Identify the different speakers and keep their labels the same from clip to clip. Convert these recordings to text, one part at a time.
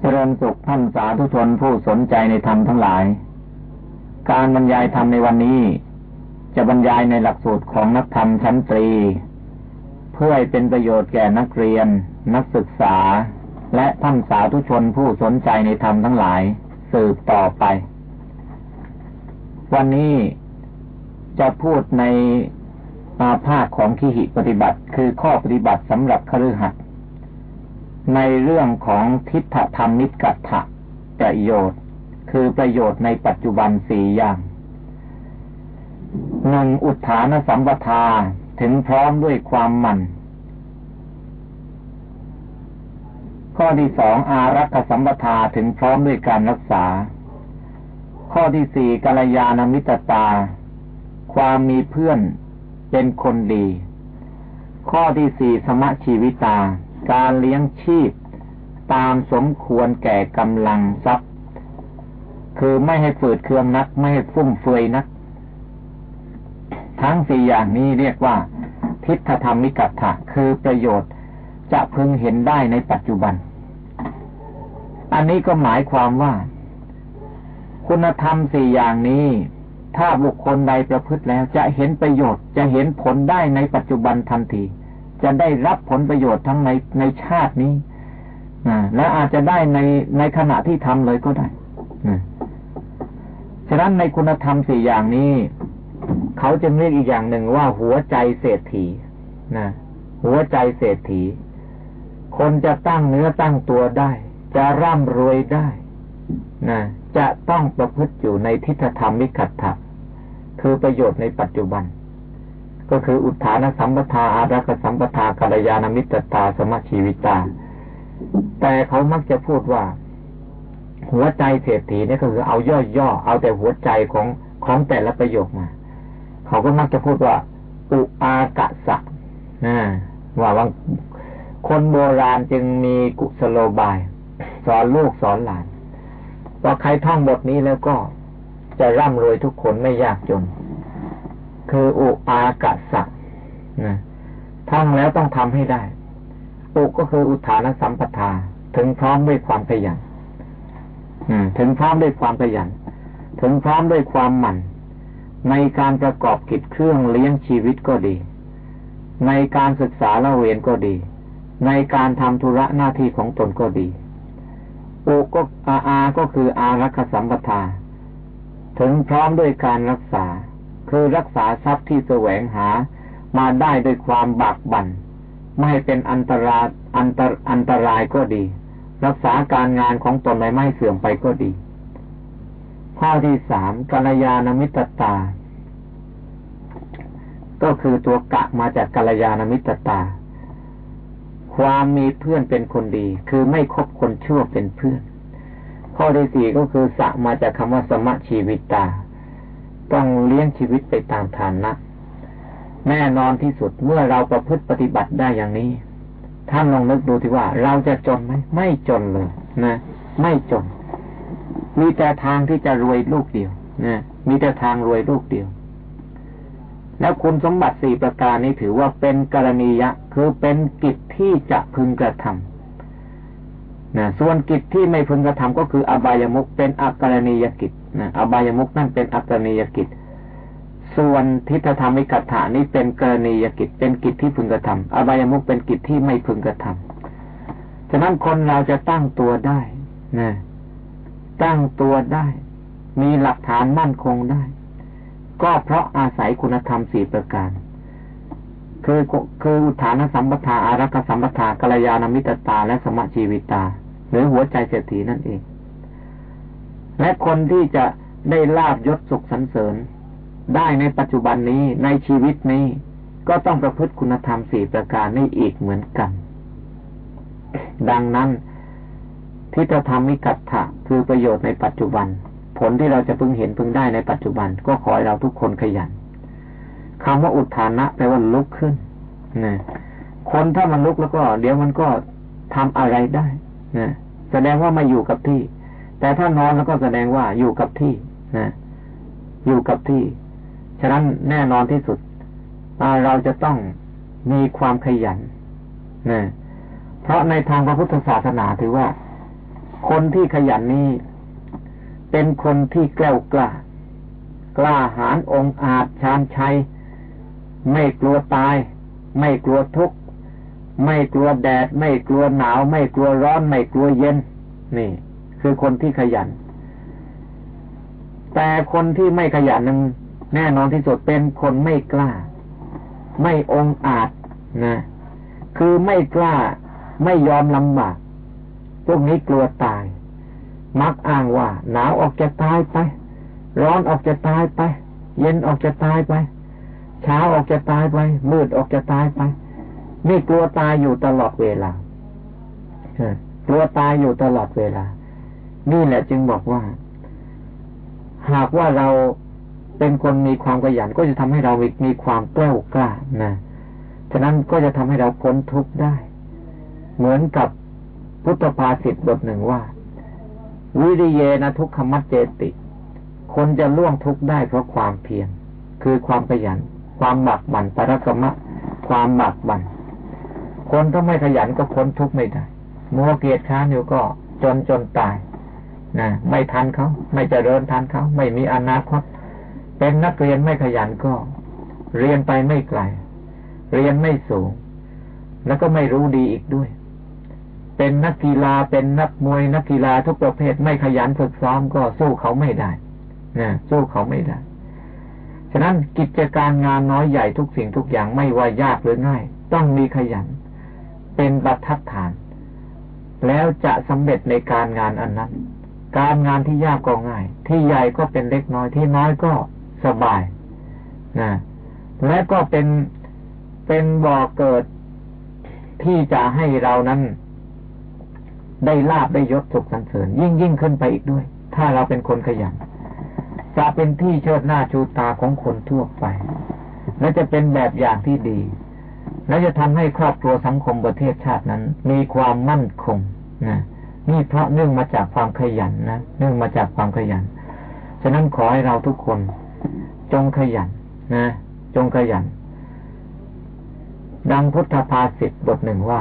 Speaker 1: เจริญสุขท่านสาธุชนผู้สนใจในธรรมทั้งหลาย การบรรยายธรรมในวันนี้ จะบรรยายในหลักสูตรของนักธรรมชั้นตรี เพื่อให้เป็นประโยชน์แก่นักเรียน นักศึกษา และท่านสาธุชนผู้สนใจในธรรมทั้งหลาย สืบต่อไป วันนี้จะพูดในอาภาคของขีหิปฏิบัติ คือข้อปฏิบัติสำหรับคฤหัสถ์ ในเรื่องของทิฏฐธรรมนิกัตถะประโยชน์ คือประโยชน์ในปัจจุบันสี่อย่างหนึ่งอุทานสัมปทาถึงพร้อมด้วยความมันข้อที่สองอารักษสัมปทาถึงพร้อมด้วยการรักษา ข้อที่สี่กัลยาณมิตรตา ความมีเพื่อนเป็นคนดี ข้อที่สี่สมะชีวิตา การเลี้ยงชีพ ตามสมควรแก่กำลังทรัพย์ คือไม่ให้ฝืดเคืองนัก ไม่ให้ฟุ่มเฟือยนัก ทั้งสี่อย่างนี้เรียกว่า ทิฏฐธรรมมิกัตถะคือประโยชน์จะพึงเห็นได้ในปัจจุบัน อันนี้ก็หมายความว่า คุณธรรมสี่อย่างนี้ ถ้าบุคคลใดประพฤติแล้วจะเห็นประโยชน์จะเห็นผลได้ในปัจจุบันทันที จะได้รับผลประโยชน์ทั้งในในชาตินี้และอาจจะได้ในในขณะที่ทำเลยก็ได้ฉะนั้นในคุณธรรมสี่อย่างนี้ เขาจะเรียกอีกอย่างหนึ่งว่าหัวใจเศรษฐีนะหัวใจเศรษฐี คนจะตั้งเนื้อตั้งตัวได้ จะร่ำรวยได้นะจะต้องประพฤติอยู่ในทิฏฐธรรมมิขัตถะคือประโยชน์ในปัจจุบัน ก็คืออุทานสัมปทาอารักสัมปทากัลยาณมิตรตาสมชีวิตา แต่เขามักจะพูดว่า หัวใจเศรษฐีนี่ก็คือเอาย่อๆเอาแต่หัวใจของของแต่ละประโยคมา เขาก็มักจะพูดว่า อุอากะสะนะว่าบางคนโบราณจึงมีกุสโลบาย สอนลูกสอนหลานว่าใครท่องบทนี้แล้วก็จะร่ำรวยทุกคนไม่ยากจน คืออุอากะสะนะท่องแล้วต้องทำให้ได้ อุก็คืออุทานสัมปทา ถึงพร้อมด้วยความขยันถึงพร้อมด้วยความขยัน ถึงพร้อมด้วยความหมั่น ในการประกอบกิจเครื่องเลี้ยงชีวิตก็ดี ในการศึกษาเละเวียนก็ดี ในการทำธุระหน้าที่ของตนก็ดีอุก็อาอาก็คืออารักษสัมปทา ถึงพร้อมด้วยการรักษา คือรักษาทรัพย์ที่แสวงหามาได้ด้วยความบากบัน่นไม่ให้เป็นอันตรายอันตรอันตรายก็ดี รักษาการงานของตนไม่ไม่เสื่อมไปก็ดี ข้อที่สามกัลยาณมิตรตา ก็คือตัวกะมาจากกัลยาณมิตรตา ความมีเพื่อนเป็นคนดี คือไม่คบคนชั่วเป็นเพื่อน ข้อที่สี่ก็คือสะมาจากคำว่าสมะชีวิตตา ต้องเลี้ยงชีวิตไปตามฐานะ แน่นอนที่สุดเมื่อเราประพฤติปฏิบัติได้อย่างนี้ ท่านลองนึกดูที่ว่า เราจะจนไหมไม่จนเลยนะไม่จน มีแต่ทางที่จะรวยลูกเดียวนะมีแต่ทางรวยลูกเดียว แล้วคุณสมบัติสี่ประการนี้ถือว่าเป็นกรณียะ คือเป็นกิจที่จะพึงกระทำนะส่วนกิจที่ไม่พึงกระทำก็คืออบายมุกเป็นอกรณียกิจนะอบายมุกนั่นเป็นอัตนิยกิจ ส่วนทิฏฐธรรมิกัตถานี้เป็นกรณียกิจ เป็นกิจที่พึงกระทำอบายมุกเป็นกิจที่ไม่พึงกระทำฉะนั้นคนเราจะตั้งตัวได้นะตั้งตัวได้ มีหลักฐานมั่นคงได้ ก็เพราะอาศัยคุณธรรมสี่ประการคือคืออุทานสัมปทาอารักสัมปทากัลยาณมิตรตาและสมะชีวิตา หรือหัวใจเศรษฐีนั่นเอง และคนที่จะได้ลาบยศสุขสันเสริญ ได้ในปัจจุบันนี้ในชีวิตนี้ ก็ต้องประพฤติคุณธรรมสี่ประการนี้อีกเหมือนกัน ดังนั้นทิฏฐธรรมมิกัตถะคือประโยชน์ในปัจจุบัน ผลที่เราจะพึงเห็นพึงได้ในปัจจุบัน ก็ขอให้เราทุกคนขยันคำว่าอุทานะแปลว่าลุกขึ้นนะคนถ้ามันลุกแล้วก็ เดี๋ยวมันก็ทำอะไรได้นะแสดงว่ามาอยู่กับที่ แต่ถ้านอนแล้วก็แสดงว่าอยู่กับที่นะอยู่กับที่ ฉะนั้นแน่นอนที่สุด เราจะต้องมีความขยันนะเพราะในทางพระพุทธศาสนาถือว่า คนที่ขยันนี้เป็นคนที่แกล้วกล้า กล้าหาญองอาจชานชัย ไม่กลัวตาย ไม่กลัวทุกข์ไม่กลัวแดด ไม่กลัวหนาว ไม่กลัวร้อน ไม่กลัวเย็น นี่ คือคนที่ขยัน แต่คนที่ไม่ขยันนั้นแน่นอนที่สุดเป็นคนไม่กล้า ไม่องอาจนะ คือไม่กล้าไม่ยอมลำบากพวกนี้กลัวตาย มักอ้างว่าหนาวออกจะตายไป ร้อนออกจะตายไป เย็นออกจะตายไป เช้าออกจะตายไป มืดออกจะตายไปนี่กลัวตายอยู่ตลอดเวลากลัวตายอยู่ตลอดเวลา นี่แหละจึงบอกว่า หากว่าเราเป็นคนมีความขยันก็จะทำให้เรามีความกล้ากล้านะฉะนั้นก็จะทำให้เราพ้นทุกข์ได้ เหมือนกับพุทธภาษิตบทหนึ่งว่า วิริเยนะทุกขมัจเจติ คนจะล่วงทุกข์ได้เพราะความเพียรคือความขยัน ความหมักบั่นปรกรรมะ ความหมักบั่นคนถ้าไม่ขยันก็พ้นทุกข์ไม่ได้มัวเกียร์ค้านอยู่ก็จนจนตาย นะไม่ทันเขาไม่เจริญทันเขาไม่มีอนาคตเป็นนักเรียนไม่ขยันก็ เรียนไปไม่ไกล เรียนไม่สูง แล้วก็ไม่รู้ดีอีกด้วย เป็นนักกีฬาเป็นนักมวยนักกีฬาทุกประเภทไม่ขยันฝึกซ้อมก็สู้เขาไม่ได้นะสู้เขาไม่ได้ฉะนั้นกิจการงานน้อยใหญ่ทุกสิ่งทุกอย่างไม่ว่ายากหรือง่าย ต้องมีขยัน เป็นบรรทัดฐาน แล้วจะสำเร็จในการงานอันนั้น การงานที่ยากก็ง่าย ที่ใหญ่ก็เป็นเล็กน้อยที่น้อยก็สบายนะและก็เป็นเป็นบ่อเกิดที่จะให้เรานั้น ได้ลาบได้ยศสุขสันเสริญ ยิ่งยิ่งขึ้นไปอีกด้วย ถ้าเราเป็นคนขยันจะเป็นที่เชิดหน้าชูตาของคนทั่วไป และจะเป็นแบบอย่างที่ดี และจะทำให้ครอบครัวสังคมประเทศชาตินั้น มีความมั่นคงนะ นี่เพราะเนื่องมาจากความขยันนะเนื่องมาจากความขยัน ฉะนั้นขอให้เราทุกคน จงขยันนะ จงขยัน ดังพุทธภาษิตบทหนึ่งว่า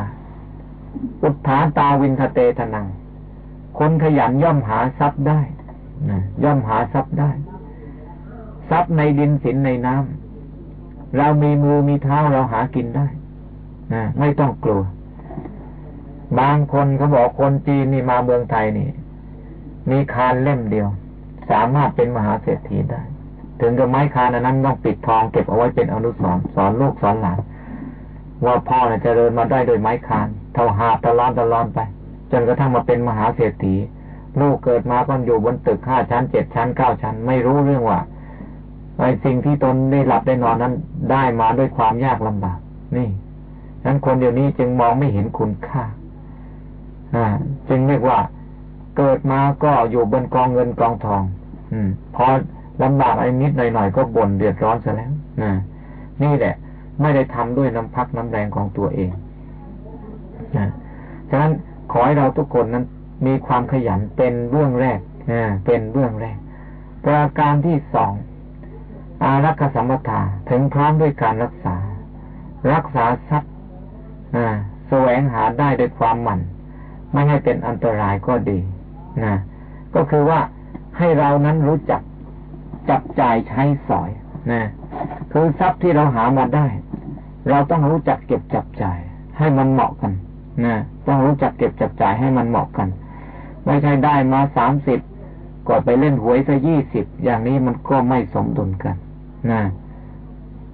Speaker 1: อุทธาตาวินทเตทนัง คนขยันย่อมหาทรัพย์ได้นะย่อมหาทรัพย์ได้ ทรัพย์ในดินสินในน้ำเรามีมือมีเท้าเราหากินได้นะไม่ต้องกลัว บางคนเขาบอกคนจีนนี่มาเมืองไทยนี่ มีคานเล่มเดียว สามารถเป็นมหาเศรษฐีได้ ถึงกับไม้คานนั้นต้องปิดทองเก็บเอาไว้เป็นอนุสรณ์สอนลูกสอนหลานว่าพ่อเนี่ยเจริญมาได้โดยไม้คานเท่าหาตะลอนตะลอนไป จนกระทั่งมาเป็นมหาเศรษฐีลูกเกิดมาก็อยู่บนตึกห้าชั้นเจ็ดชั้นเก้าชั้น ไม่รู้เรื่องว่าไอ้สิ่งที่ตนได้หลับได้นอนนั้น ได้มาด้วยความยากลำบากนี่นั้นคนเดียวนี้จึงมองไม่เห็นคุณค่า จึงเรียกว่า เกิดมาก็อยู่บนกองเงินกองทอง อืม พอลำบากไอ้นิดหน่อยๆก็บ่นเดือดร้อนซะแล้วนะนี่แหละ ไม่ได้ทำด้วยน้ำพักน้ำแรงของตัวเองนะฉะนั้นขอให้เราทุกคนนั้น มีความขยันเป็นเบื้องแรกนะเป็นเบื้องแรก ประการที่สองอารักษสัมปทาถึงพร้อมด้วยการรักษา รักษาทรัพย์แสวงหาได้ด้วยความหมั่น ไม่ให้เป็นอันตรายก็ดีนะก็คือว่าให้เรานั้นรู้จักจับจ่ายใช้สอยนะคือทรัพย์ที่เราหามาได้ เราต้องรู้จักเก็บจับจ่าย ให้มันเหมาะกันนะต้องรู้จักเก็บจับจ่ายให้มันเหมาะกัน ไม่ใช่ได้มาสามสิบก็ไปเล่นหวยซะยี่สิบอย่างนี้มันก็ไม่สมดุลกันนะ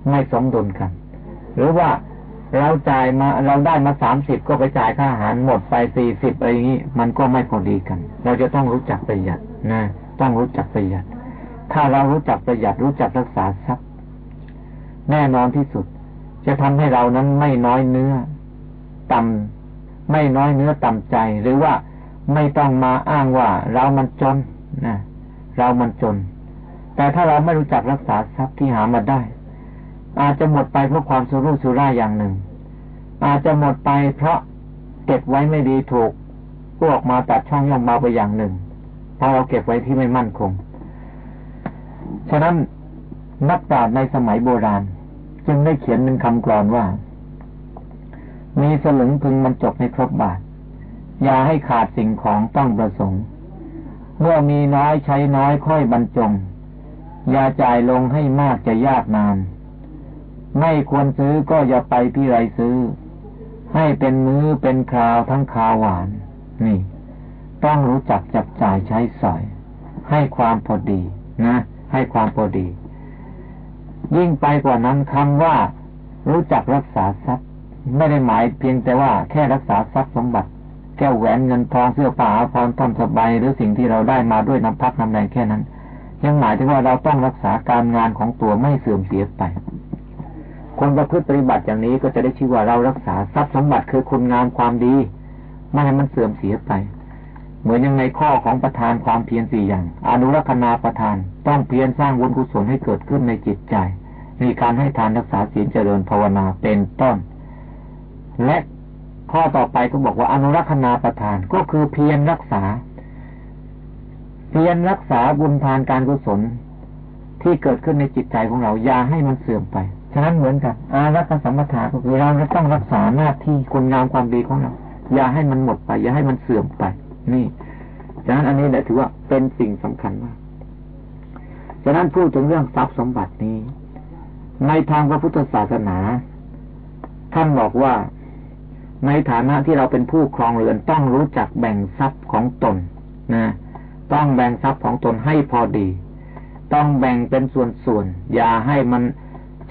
Speaker 1: ไม่สมดุลกัน หรือว่า เราจ่ายมาเราได้มาสามสิบก็ไปจ่ายค่าอาหารหมดไปสี่สิบอะไรอย่างนี้มันก็ไม่พอดีกัน เราจะต้องรู้จักประหยัดนะต้องรู้จักประหยัด ถ้าเรารู้จักประหยัดรู้จักรักษาทรัพย์แน่นอนที่สุด จะทำให้เรานั้นไม่น้อยเนื้อ ต่ำไม่น้อยเนื้อต่ำใจ หรือว่าไม่ต้องมาอ้างว่า เรามันจนนะเรามันจน แต่ถ้าเราไม่รู้จักรักษาทรัพย์ที่หามาได้ อาจจะหมดไปเพราะความสุรุ่ยสุร่ายอย่างหนึ่ง อาจจะหมดไปเพราะเก็บไว้ไม่ดีถูกพวกมาตัดช่องย่อมมาไปอย่างหนึ่งเพราะเราเก็บไว้ที่ไม่มั่นคง ฉะนั้นนักปราชญ์ในสมัยโบราณ จึงได้เขียนเป็นคำกรอนว่า มีสลึงพึงมันจบในครบบาท อย่าให้ขาดสิ่งของต้องประสงค์ เมื่อมีน้อยใช้น้อยค่อยบรรจง อย่าจ่ายลงให้มากจะยากนาน ไม่ควรซื้อก็อย่าไปที่ไรซื้อ ให้เป็นมื้อเป็นคราวทั้งคาวหวาน นี่ ต้องรู้จักจับจ่ายใช้สอย ให้ความพอดีนะ ให้ความพอดี ยิ่งไปกว่านั้นคำว่า รู้จักรักษาทรัพย์ ไม่ได้หมายเพียงแต่ว่าแค่รักษาทรัพย์สมบัติ แก้วแหวนเงินทองเสื้อผ้าอาภรณ์ท่อนสบายหรือสิ่งที่เราได้มาด้วยน้ำพักน้ำแรงแค่นั้น ยังหมายถึงว่าเราต้องรักษาการงานของตัวไม่เสื่อมเสียไป คนประพฤติปฏิบัติอย่างนี้ก็จะได้ชื่อว่าเรารักษาทรัพย์สมบัติคือคุณงามความดี ไม่ให้มันเสื่อมเสียไป เหมือนอย่างในข้อของประธานความเพียรสี่อย่าง อนุรักษนาประธานต้องเพียรสร้างบุญกุศลให้เกิดขึ้นในจิตใจ มีการให้ทานรักษาศีลเจริญภาวนาเป็นต้น และข้อต่อไปก็บอกว่าอนุรักษนาประทานก็คือเพียรรักษา เพียรรักษาบุญทานการกุศลที่เกิดขึ้นในจิตใจของเราอย่าให้มันเสื่อมไป ฉะนั้นเหมือนกันอารักษสัมปทาก็คือเราจะต้องรักษาหน้าที่คุณงามความดีของเรา อย่าให้มันหมดไป อย่าให้มันเสื่อมไป นี่ ฉะนั้นอันนี้แหละถือว่าเป็นสิ่งสำคัญมาก ฉะนั้นพูดถึงเรื่องทรัพย์สมบัตินี้ ในทางพระพุทธศาสนา ท่านบอกว่าในฐานะที่เราเป็นผู้ครองเรือนต้องรู้จักแบ่งทรัพย์ของตนนะต้องแบ่งทรัพย์ของตนให้พอดี ต้องแบ่งเป็นส่วนๆอย่าให้มัน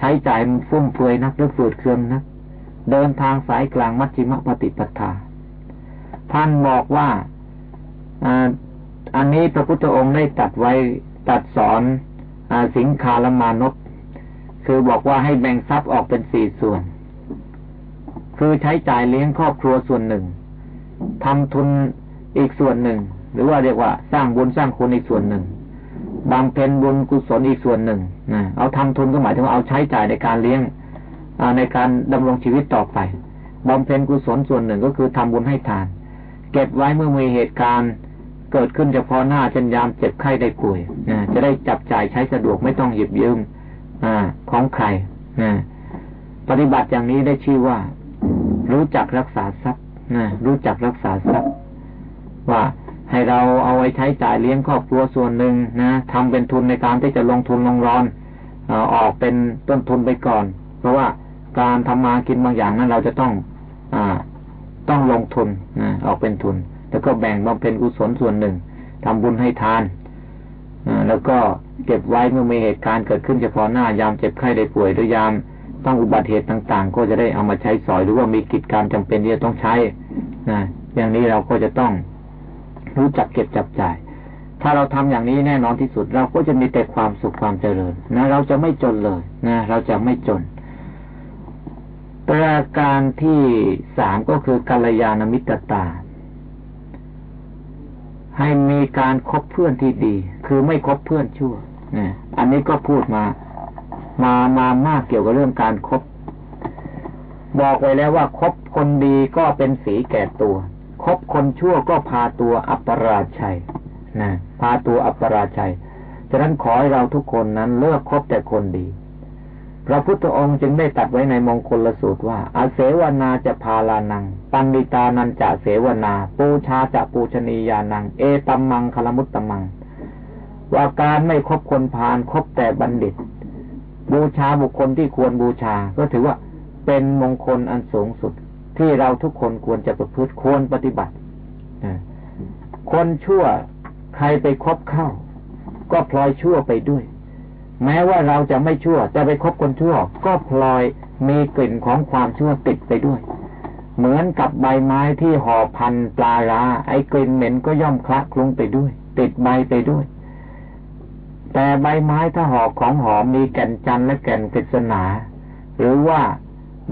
Speaker 1: ใช้จ่ายฟุ่มเฟือยนักหรือฝืดเคืองนัก เดินทางสายกลางมัชฌิมปฏิปทา ท่านบอกว่าอันนี้พระพุทธองค์ได้ตัดไว้ตัดสอนอสิงคาลมานพคือบอกว่าให้แบ่งทรัพย์ออกเป็นสี่ส่วน คือใช้จ่ายเลี้ยงครอบครัวส่วนหนึ่งทำทุนอีกส่วนหนึ่ง หรือว่าเรียกว่าสร้างบุญสร้างคุณอีกส่วนหนึ่ง บำเพ็ญบุญกุศลอีกส่วนหนึ่งนะเอาทำทุนก็หมายถึงว่าเอาใช้จ่ายในการเลี้ยงในการดำรงชีวิตต่อไปบำเพ็ญกุศลส่วนหนึ่งก็คือทำบุญให้ทาน เก็บไว้เมื่อมีเหตุการณ์เกิดขึ้นเฉพาะหน้าเช่นยามเจ็บไข้ได้ป่วยนะจะได้จับจ่ายใช้สะดวกไม่ต้องหยิบยืมอของใครนะปฏิบัติอย่างนี้ได้ชื่อว่า รู้จักรักษาทรัพย์นะรู้จักรักษาทรัพย์ ว่า ให้เราเอาไว้ใช้จ่ายเลี้ยงครอบครัวส่วนหนึ่งนะทำเป็นทุนในการที่จะลงทุนลงรอนออกเป็นต้นทุนไปก่อน เพราะว่าการทำมากินบางอย่างนั้นเราจะต้องอต้องลงทุนนะออกเป็นทุน แล้วก็แบ่งบำเพ็ญกุศลส่วนหนึ่งทำบุญให้ทานแล้วก็เก็บไว้เมื่อมีเหตุการณ์เกิดขึ้นเฉพาะหน้ายามเจ็บไข้ได้ป่วยหรือยามต้องอุบัติเหตุต่าง ๆ ก็จะได้เอามาใช้สอยหรือว่ามีกิจการจำเป็นที่จะต้องใช้นะอย่างนี้เราก็จะต้อง รู้จักเก็บจับจ่าย ถ้าเราทำอย่างนี้แน่นอนที่สุด เราก็จะมีแต่ความสุขความเจริญนะเราจะไม่จนเลยนะเราจะไม่จน ประการที่สามก็คือกัลยาณมิตรตา ให้มีการคบเพื่อนที่ดี คือไม่คบเพื่อนชั่วนะอันนี้ก็พูดมา มามามากเกี่ยวกับเรื่องการครบบอกไว้แล้วว่าคบคนดีก็เป็นสีแก่ตัว คบคนชั่วก็พาตัวอัปราชัยนะพาตัวอัปราชัย ฉะนั้นขอให้เราทุกคนนั้นเลือกคบแต่คนดี พระพุทธองค์จึงได้ตัดไว้ในมงคลลสูตรว่า อาเสวนาจะพาลานัง ปันดิตานันจะเสวนา ปูชาจะปูชนียานัง เอตัมมังคลมุตตมัง ว่าการไม่คบคนพาลคบแต่บัณฑิต บูชาบุคคลที่ควรบูชา ก็ถือว่าเป็นมงคลอันสูงสุด ที่เราทุกคนควรจะประพฤติควรปฏิบัติคนชั่วใครไปคบเข้า ก็พลอยชั่วไปด้วย แม้ว่าเราจะไม่ชั่วจะไปคบคนชั่ว ก็พลอยมีกลิ่นของความชั่วติดไปด้วย เหมือนกับใบไม้ที่ห่อพันปลาราไอ้กลิ่นเหม็นก็ย่อมคละคลุ้งไปด้วย ติดใบไปด้วย แต่ใบไม้ถ้าห่อของหอมมีแก่นจันและแก่นกฤษณาหรือว่า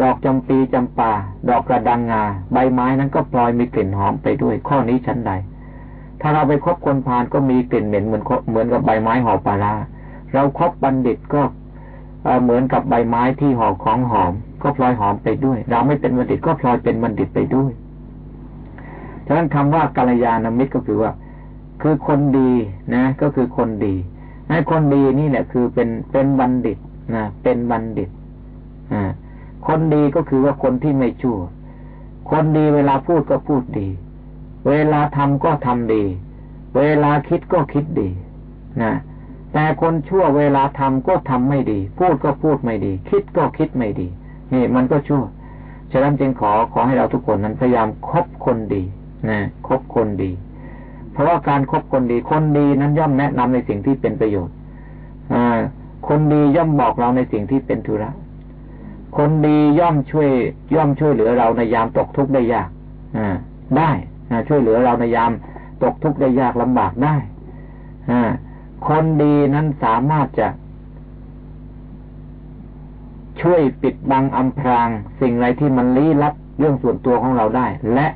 Speaker 1: ดอกจำปีจำปาดอกกระดังงา ใบไม้นั้นก็ปลอยมีกลิ่นหอมไปด้วย ข้อนี้ชั้นใด ถ้าเราไปคบคนพาลก็มีกลิ่นเหม็นเหมือนเหมือนกับใบไม้ห่อปลาลาเราครบบัณฑิตก็เหมือนกับใบไม้ที่ห่อของหอม ก็พลอยหอมไปด้วย เราไม่เป็นบัณฑิตก็พลอยเป็นบัณฑิตไปด้วยฉะนั้นคำว่ากัลยาณมิตรก็คือว่า คือคนดีนะ ก็คือคนดีให้คนดีนี่แหละคือเป็นเป็นบัณฑิตนะเป็นบัณฑิตอ่า คนดีก็คือว่าคนที่ไม่ชั่ว คนดีเวลาพูดก็พูดดี เวลาทำก็ทำดี เวลาคิดก็คิดดีนะแต่คนชั่วเวลาทำก็ทำไม่ดี พูดก็พูดไม่ดี คิดก็คิดไม่ดี นี่มันก็ชั่ว ฉะนั้นจึงขอขอให้เราทุกคนนั้นพยายามคบคนดีนะคบคนดี เพราะว่าการครบคนดี คนดีนั้นย่อมแนะนำในสิ่งที่เป็นประโยชน์อคนดีย่อมบอกเราในสิ่งที่เป็นธุระ คนดีย่อมช่วย ย่อมช่วยเหลือเราในยามตกทุกข์ได้ยากอได้ช่วยเหลือเราในยามตกทุกข์ได้ยากลำบากได้อคนดีนั้นสามารถจะ ช่วยปิดบังอำพราง สิ่งไรที่มันลี้ลับเรื่องส่วนตัวของเราได้ และ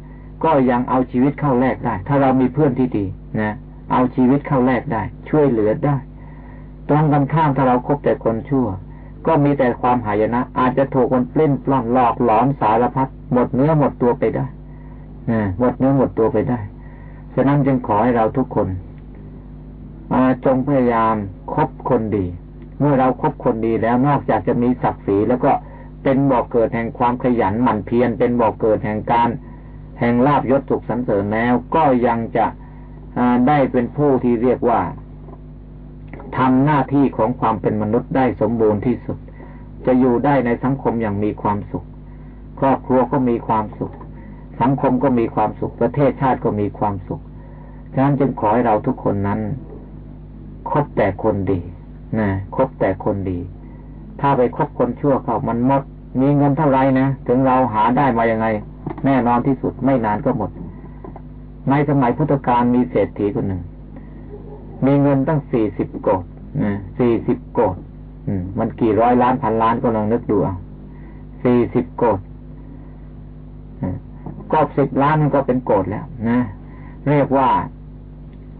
Speaker 1: ก็ยังเอาชีวิตเข้าแลกได้ ถ้าเรามีเพื่อนที่ดีนะเอาชีวิตเข้าแลกได้ ช่วยเหลือได้ ตรงกันข้ามถ้าเราคบแต่คนชั่ว ก็มีแต่ความหายนะ อาจจะถูกคนปลิ้นปล้อนหลอกหลอนสารพัดหมดเนื้อหมดตัวไปได้หมดเนื้อหมดตัวไปได้ ฉะนั้นจึงขอให้เราทุกคนมาจงพยายามคบคนดี เมื่อเราครบคนดีแล้วนอกจากจะมีศักดิ์ศรีแล้วก็เป็นบ่อกเกิดแห่งความขยันหมั่นเพียรเป็นบ่อกเกิดแห่งการ แห่งลาบยศสุขสันเสริญแล้ว ก็ยังจะได้เป็นผู้ที่เรียกว่า ทำหน้าที่ของความเป็นมนุษย์ได้สมบูรณ์ที่สุด จะอยู่ได้ในสังคมอย่างมีความสุข ครอบครัวก็มีความสุข สังคมก็มีความสุข ประเทศชาติก็มีความสุข ฉะนั้นจึงขอให้เราทุกคนนั้น คบแต่คนดีนะคบแต่คนดี ถ้าไปคบคนชั่วเขามันหมด มีเงินเท่าไรนะ ถึงเราหาได้มายังไง แน่นอนที่สุดไม่นานก็หมด ในสมัยพุทธกาลมีเศรษฐีคนหนึ่ง มีเงินตั้งสี่สิบโกดนะสี่สิบโกดมันกี่ร้อยล้านพันล้านก็ลองนึกดูเอาสี่สิบโกดก็สิบล้านมันก็เป็นโกดแล้วนะเรียกว่า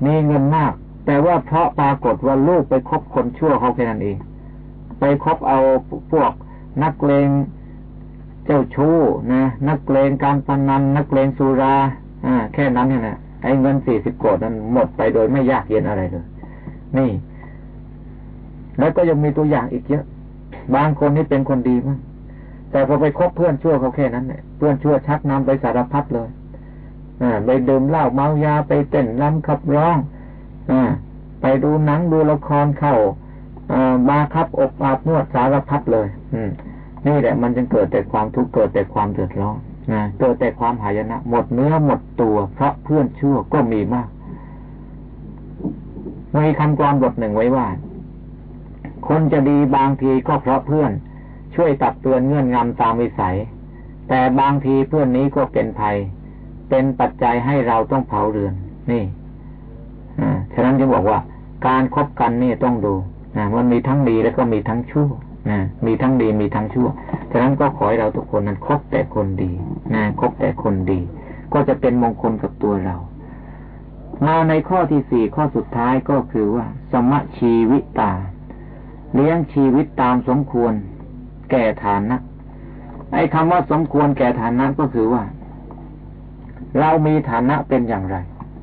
Speaker 1: มีเงินมาก แต่ว่าเพราะปรากฏว่าลูกไปคบคนชั่วเขาแค่นั้นเอง ไปคบเอาพวกนักเลงเจ้าชู้นะนักเลงการพนันนักเลงสุราอ่าแค่นั้นเนี่ยนะ ไอ้เงินสี่สิบโกดนั้นหมดไปโดยไม่ยากเย็นอะไรเลย นี่ แล้วก็ยังมีตัวอย่างอีกเยอะ บางคนนี่เป็นคนดีมั้งแต่พอไปคบเพื่อนชั่วเขาแค่นั้นเนี่ยเพื่อนชั่วชักนำไปสารพัดเลยอ่าไปดื่มเหล้าเมายาไปเต้นรำขับร้องอไปดูหนังดูละครเข้าอมาครับอบอาบนวดสารพัดเลย อืม นี่แหละมันจึงเกิดแต่ความทุกข์เกิดแต่ความเดือดร้อน เกิดแต่ความหายนะ หมดเนื้อหมดตัวเพราะเพื่อนชั่วก็มีมากมีคำกรบทหนึ่งไว้ว่า คนจะดีบางทีก็เพราะเพื่อน ช่วยตักเตือนเงื่อนงำตามวิสัย แต่บางทีเพื่อนนี้ก็เป็นภัย เป็นปัจจัยให้เราต้องเผาเรือน นี่ฉะนั้นจึงบอกว่า การครบกันนี่ต้องดูนะมันมีทั้งดีแล้วก็มีทั้งชั่ว นะมีทั้งดีมีทั้งชั่วฉะนั้นก็ขอให้เราทุกคนนั้นคบแต่คนดีนะคบแต่คนดี ก็จะเป็นมงคลกับตัวเรามาในข้อที่สี่ข้อสุดท้ายก็คือว่า สมชีวิตตา เลี้ยงชีวิตตามสมควร แก่ฐานะไอ้คำว่าสมควรแก่ฐานะก็คือว่า เรามีฐานะเป็นอย่างไร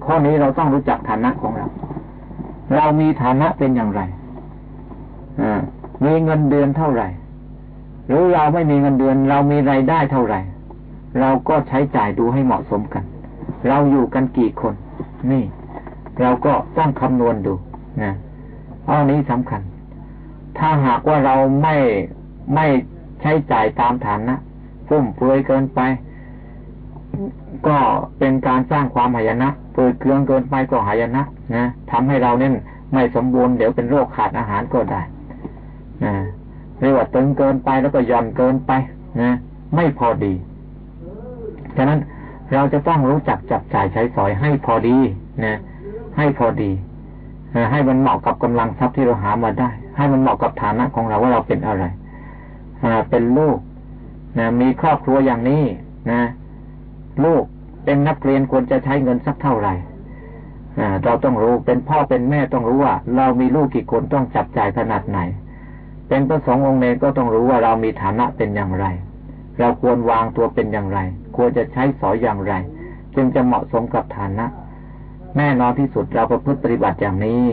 Speaker 1: ข้อนี้เราต้องรู้จักฐานะของเรา เรามีฐานะเป็นอย่างไรอ่า มีเงินเดือนเท่าไหร่ หรือเราไม่มีเงินเดือน เรามีรายได้เท่าไหร่ เราก็ใช้จ่ายดูให้เหมาะสมกัน เราอยู่กันกี่คน นี่ เราก็ต้องคำนวณดูนะข้อนี้สำคัญ ถ้าหากว่าเราไม่ไม่ใช้จ่ายตามฐานะฟุ่มเฟือยเกินไป ก็เป็นการสร้างความหายนะเปิดเครื่องเกินไปก็หายนะนะทำให้เราเนี่ยไม่สมบูรณ์เดี๋ยวเป็นโรคขาดอาหารก็ได้ เรียกว่าตึงเกินไปแล้วก็ย่อนเกินไปนะไม่พอดีฉะนั้นเราจะต้องรู้จักจับจ่ายใช้สอยให้พอดีนะให้พอดีให้มันเหมาะกับกำลังทรัพย์ที่เราหามาได้ ให้มันเหมาะกับฐานะของเราว่าเราเป็นอะไรเป็นลูกนะมีครอบครัวอย่างนี้นะ ลูกเป็นนักเรียนควรจะใช้เงินสักเท่าไหร่เราต้องรู้เป็นพ่อเป็นแม่ต้องรู้ว่า เรามีลูกกี่คนต้องจับจ่ายขนาดไหน เป็นพระสงฆ์องค์เนก็ต้องรู้ว่าเรามีฐานะเป็นอย่างไร เราควรวางตัวเป็นอย่างไร ควรจะใช้สอยอย่างไร จึงจะเหมาะสมกับฐานะ แน่นอนที่สุดเราประพฤติปฏิบัติอย่างนี้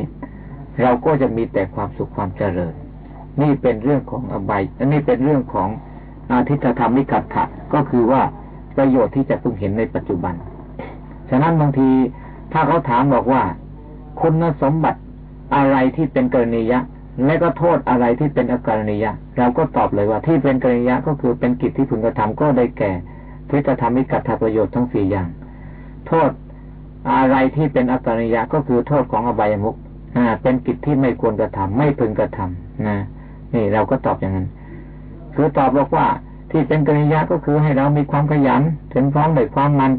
Speaker 1: เราก็จะมีแต่ความสุขความเจริญ นี่เป็นเรื่องของอบายนี่เป็นเรื่องของอาทิตธรรมนิกัตถะก็คือว่าประโยชน์ที่จะพึงเห็นในปัจจุบัน ฉะนั้นบางทีถ้าเขาถามบอกว่า คุณสมบัติอะไรที่เป็นกรณียะ และก็โทษอะไรที่เป็นอกรณียะ เราก็ตอบเลยว่าที่เป็นกรณียะก็คือเป็นกิจที่พึงกระทำก็ได้แก่ที่จะทำให้กัตประโยชน์ทั้งสี่อย่าง โทษอะไรที่เป็นอกรณียะก็คือโทษของอบายมุกอ่า เป็นกิจที่ไม่ควรกระทำไม่พึงกระทำนะนี่เราก็ตอบอย่างนั้นคือตอบบอกว่าที่เป็นกรณียะก็คือให้เรามีความขยันถึงพร้อมในความมัน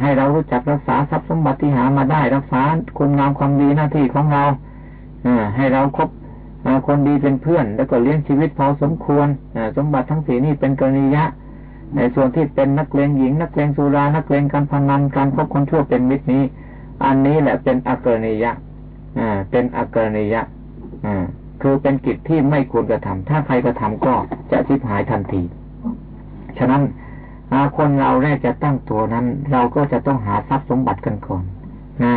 Speaker 1: ให้เรารู้จักรักษาทรัพย์สมบัติที่หามาได้รักษาคุณงามความดีหน้าที่ของเรา ให้เราครบคนดีเป็นเพื่อน แล้วก็เลี้ยงชีวิตพอสมควรสมบัติทั้งสี่นี่เป็นกรณียะ ในส่วนที่เป็นนักเลงหญิง นักเลงสุรา นักเลงการพนันการคบคนชั่วเป็นมิตรนี้ อันนี้แหละเป็นอกรณียะเป็นอกรณียะคือเป็นกิจที่ไม่ควรกระทำถ้าใครกระทำก็จะชิบหายทันที ฉะนั้นคนเราแรกจะตั้งตัวนั้น เราก็จะต้องหาทรัพย์สมบัติกันก่อนนะ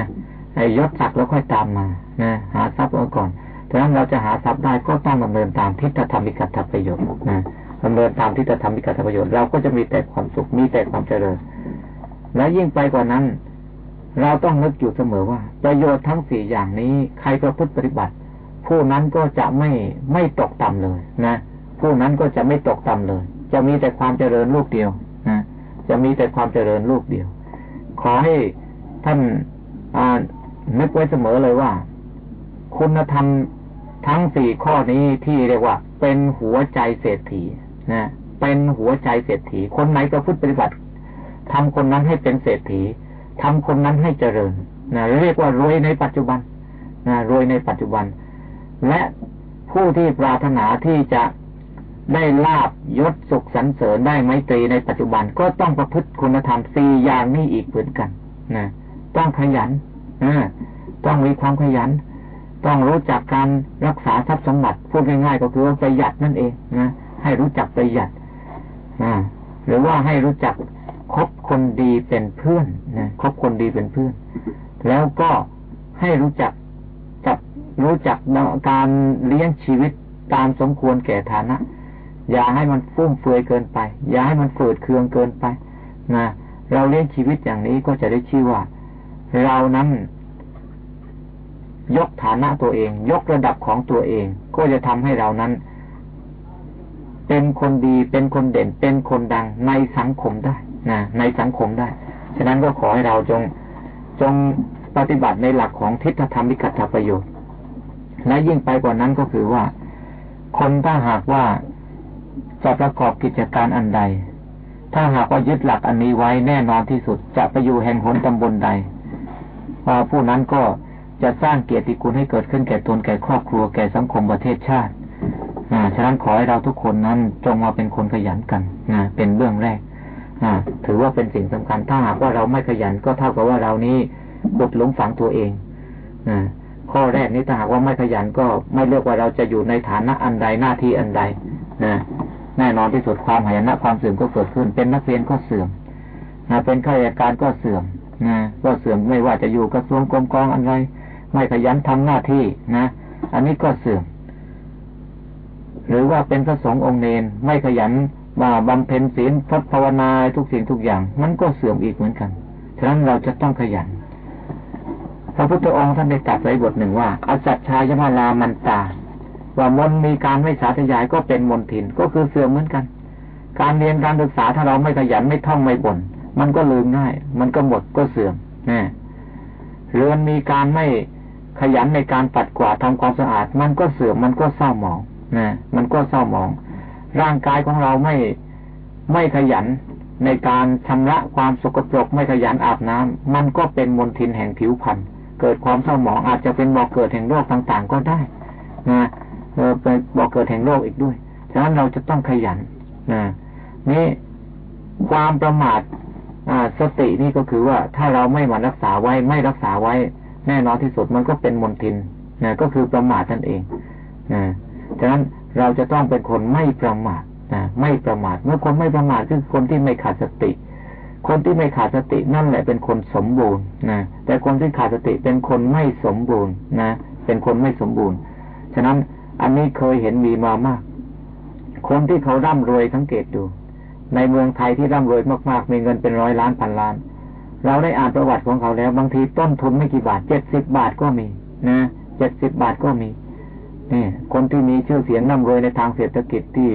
Speaker 1: ไอ้ยศศักดิ์แล้วค่อยตามมา นะหาทรัพย์เอาก่อนฉะนั้นเราจะหาทรัพย์ได้ก็ต้องดำเนินตามทิฏฐธรรมิกัตถประโยชน์นะดำเนินตามทิฏฐธรรมิกัตถประโยชน์เราก็จะมีแต่ความสุขมีแต่ความเจริญ และยิ่งไปกว่านั้น เราต้องนึกอยู่เสมอว่า ประโยชน์ทั้งสี่อย่างนี้ใครประพฤติปฏิบัติ ผู้นั้นก็จะไม่ไม่ตกต่ำเลยนะผู้นั้นก็จะไม่ตกต่ำเลย จะมีแต่ความเจริญลูกเดียวนะจะมีแต่ความเจริญลูกเดียว ขอให้ท่านนึกไว้เสมอเลยว่า คุณธรรมทั้งสี่ข้อนี้ที่เรียกว่า เป็นหัวใจเศรษฐีนะเป็นหัวใจเศรษฐี คนไหนก็พุทธปฏิบัติทำคนนั้นให้เป็นเศรษฐีทำคนนั้นให้เจริญนะเรียกว่ารวยในปัจจุบันนะรวยในปัจจุบัน และผู้ที่ปรารถนาที่จะได้ลาบยศสุขสรรเสริญได้ไมตรีในปัจจุบันก็ต้องประพฤติคุณธรรมสี่อย่างนี้อีกเหมือนกันนะต้องขยันนะต้องมีความขยัน ต้องรู้จักการรักษาทรัพย์สมบัติพูดง่ายๆ ก็คือประหยัดนั่นเองนะให้รู้จักประหยัดนะหรือว่าให้รู้จักคบคนดีเป็นเพื่อนนะคบคนดีเป็นเพื่อน แล้วก็ให้รู้จักจับรู้จักการเลี้ยงชีวิตตามสมควรแก่ฐานะ อย่าให้มันฟุ่มเฟือยเกินไป อย่าให้มันฝืดเคืองเกินไปนะเราเลี้ยงชีวิตอย่างนี้ก็จะได้ชื่อว่า เรานั้น ยกฐานะตัวเอง ยกระดับของตัวเอง ก็จะทำให้เรานั้น เป็นคนดีเป็นคนเด่น เป็นคนดังในสังคมได้นะในสังคมได้ ฉะนั้นก็ขอให้เราจงจงปฏิบัติในหลักของทิฏฐธรรมวิกัตถประโยชน์และยิ่งไปกว่านั้นก็คือว่า คนถ้าหากว่าจะประกอบกิจการอันใด ถ้าหากว่ายึดหลักอันนี้ไว้แน่นอนที่สุด จะไปอยู่แห่งหนตำบลใดผู้นั้นก็ จะสร้างเกียรติคุณให้เกิดขึ้นแก่ตนแก่ครอบครัวแก่สังคมประเทศชาติอ่าฉะนั้นขอให้เราทุกคนนั้นจงมาเป็นคนขยันกันนะเป็นเบื้องแรกอ่าถือว่าเป็นสิ่งสำคัญถ้าหากว่าเราไม่ขยันก็เท่ากับว่าเรานี้ขุดหลุมฝังตัวเองอ่าข้อแรกนี้ถ้าหากว่าไม่ขยันก็ไม่เลือกว่าเราจะอยู่ในฐานะอันใดหน้าที่อันใดนะแน่นอนที่สุดความหายนะความเสื่อมก็เกิดขึ้น เป็นนักเรียนก็เสื่อมนะเป็นข้าราชการก็เสื่อมนะก็เสื่อมไม่ว่าจะอยู่กระทรวงกรมกองอะไร ขยันทำหน้าที่นะ อันนี้ก็เสื่อม หรือว่าเป็นพระสงฆ์องค์เนนไม่ขยันมาบำเพ็ญศีลพัฒภาวนาทุกสิ่งทุกอย่าง มันก็เสื่อมอีกเหมือนกัน ฉะนั้นเราจะต้องขยัน พระพุทธองค์ท่านได้ตรัสไว้บทหนึ่งว่าอสัจชายมาลามันตา ว่ามนมีการไม่สาธยายก็เป็นมนทินก็คือเสื่อมเหมือนกัน การเรียนการศึกษาถ้าเราไม่ขยันไม่ท่องไม่บ่นมันก็ลืมง่าย มันก็หมดก็เสื่อมนะเรือนมีการไม่ ขยันในการปัดกวาดทำความสะอาด มันก็เสื่อมมันก็เศร้าหมองนะมันก็เศร้าหมอง ร่างกายของเราไม่ไม่ขยันในการชำระความสกปรกไม่ขยันอาบน้ำมันก็เป็นมลทินแห่งผิวพรรณเกิดความเศร้าหมองอาจจะเป็นบอกเกิดแห่งโรคต่างๆ ก็ได้นะเออไปบอกเกิดแห่งโลกอีกด้วยฉะนั้นเราจะต้องขยันนะนี่ความประมาทสตินี่ก็คือว่าถ้าเราไม่มารักษาไว้ไม่รักษาไว้ แน่นอนที่สุดมันก็เป็นมลทินนะก็คือประมาทนั่นเองนะฉะนั้นเราจะต้องเป็นคนไม่ประมาทนะไม่ประมาทเมื่อคนไม่ประมาทคือคนที่ไม่ขาดสติ คนที่ไม่ขาดสตินั่นแหละเป็นคนสมบูรณ์นะแต่คนที่ขาดสติเป็นคนไม่สมบูรณ์นะเป็นคนไม่สมบูรณ์ ฉะนั้นอันนี้เคยเห็นมีมามาก คนที่เขาร่ำรวยสังเกตดู ในเมืองไทยที่ร่ำรวยมาก ๆ มีเงินเป็นร้อยล้านพันล้าน เราได้อ่านประวัติของเขาแล้ว บางทีต้นทุนไม่กี่บาทเจ็ดสิบบาทก็มีนะเจ็ดสิบบาทก็มีนี่คนที่มีชื่อเสียงน่ำรวยในทางเศรษฐกิจที่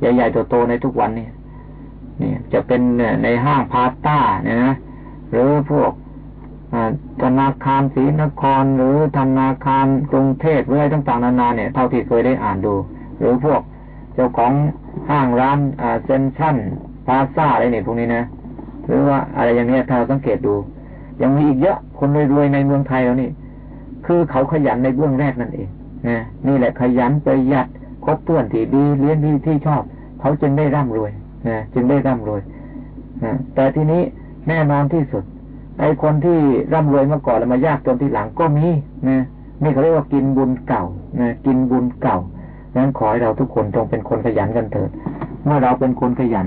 Speaker 1: ใหญ่ๆโตๆในทุกวันนี่นี่จะเป็นในห้างพาสต้าเนี่ยนะหรือพวกธนาคารศรีนคร หรือธนาคารกรุงเทพหรืออะไรต่างๆนานาเนี่ยเท่าที่เคยได้อ่านดู หรือพวกเจ้าของห้างร้านเซนชั่นพาซ่าอะไรเนี่ยพวกนี้นะ หรือว่าอะไรอย่างนี้ถ้าเราสังเกตดูยังมีอีกเยอะคนรวยๆในเมืองไทยแล้วนี่ คือเขาขยันในเบื้องแรกนั่นเองนะนี่แหละขยันประหยัดคบเพื่อนที่ดีเรียนดีที่ชอบ เขาจึงได้ร่ำรวยนะจึงได้ร่ำรวยนะแต่ทีนี้แน่นอนที่สุดไอ้คนที่ร่ำรวยมาก่อนแล้วมายากจนทีหลังก็มีนะนี่เขาเรียกว่ากินบุญเก่านะกินบุญเก่าดังนั้นขอให้เราทุกคนจงเป็นคนขยันกันเถิดเมื่อเราเป็นคนขยัน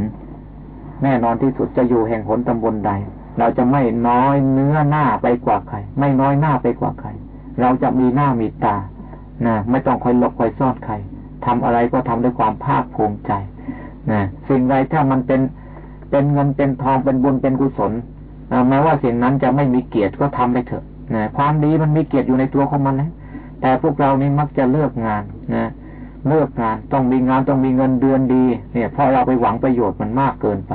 Speaker 1: แน่นอนที่สุดจะอยู่แห่งผลตำบลใด เราจะไม่น้อยเนื้อหน้าไปกว่าใคร ไม่น้อยหน้าไปกว่าใคร เราจะมีหน้ามีตานะไม่ต้องคอยหลบคอยซ่อนใครทำอะไรก็ทำด้วยความภาคภูมิใจนะสิ่งใดถ้ามันเป็นเป็นเงินเป็นทองเป็นบุญเป็นกุศลแม้ว่าสิ่งนั้นจะไม่มีเกียรติก็ทำไปเถอะนะความดีมันมีเกียรติอยู่ในตัวของมันนะแต่พวกเรานี่มักจะเลือกงานนะ เลือกงานต้องมีงานต้องมีเงินเดือนดี เนี่ยเพราะเราไปหวังประโยชน์มันมากเกินไป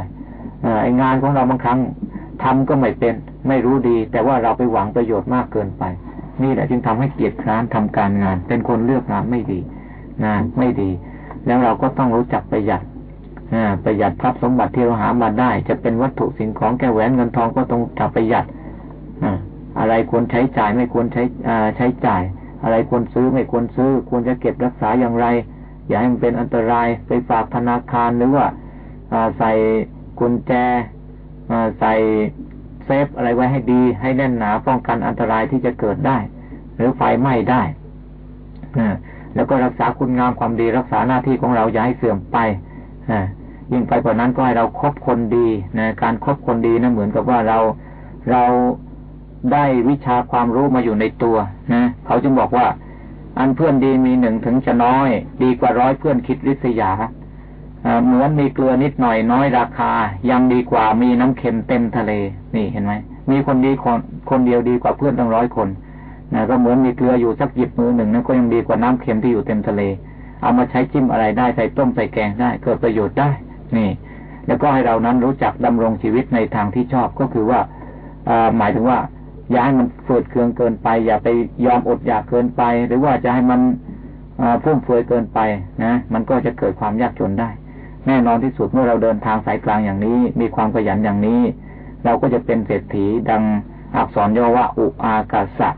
Speaker 1: อไอ้งานของเราบางครั้งทำก็ไม่เป็น ไม่รู้ดี แต่ว่าเราไปหวังประโยชน์มากเกินไป นี่แหละจึงทำให้เกียรติคร้านทำการงาน เป็นคนเลือกงานไม่ดีนะไม่ดี แล้วเราก็ต้องรู้จักประหยัดประหยัดทรัพย์สมบัติที่เราหามาได้ จะเป็นวัตถุสิ่งของแก้วแหวนเงินทองก็ต้องจับประหยัดอะไรควรใช้จ่ายไม่ควรใช้ใช้จ่าย อะไรควรซื้อไม่ควรซื้อ ควรจะเก็บรักษาอย่างไร อย่าให้มันเป็นอันตรายไปฝากธนาคารหรือว่าใส่กุญแจใส่เซฟอะไรไว้ให้ดี ให้แน่นหนาป้องกันอันตรายที่จะเกิดได้ หรือไฟไหม้ได้แล้วก็รักษาคุณงามความดีรักษาหน้าที่ของเราอย่าให้เสื่อมไปยิ่งไปกว่านั้นก็ให้เราครบคนดีนะการครบคนดีนะเหมือนกับว่าเราเรา ได้วิชาความรู้มาอยู่ในตัวนะเขาจึงบอกว่า อันเพื่อนดีมีหนึ่งถึงจะน้อย ดีกว่าร้อยเพื่อนคิดริษยาเหมือนมีเกลือนิดหน่อยน้อยราคา ยังดีกว่ามีน้ำเค็มเต็มทะเล นี่เห็นไหมมีคนดีคนคนเดียวดีกว่าเพื่อนตั้งร้อยคนนะก็เหมือนมีเกลืออยู่สักหยิบมือหนึ่งนะก็ยังดีกว่าน้ำเค็มที่อยู่เต็มทะเล เอามาใช้จิ้มอะไรได้ใส่ต้มใส่แกงได้ เกิดประโยชน์ได้ นี่ แล้วก็ให้เรานั้นรู้จักดำรงชีวิตในทางที่ชอบก็คือว่าหมายถึงว่า อย่าให้มันฝืดเคืองเกินไป อย่าไปยอมอดอยากเกินไป หรือว่าจะให้มันฟุ่มเฟือยเกินไปนะมันก็จะเกิดความยากจนได้ แน่นอนที่สุดเมื่อเราเดินทางสายกลางอย่างนี้ มีความขยันอย่างนี้ เราก็จะเป็นเศรษฐีดังอักษรย่อว่าอุอากาศะ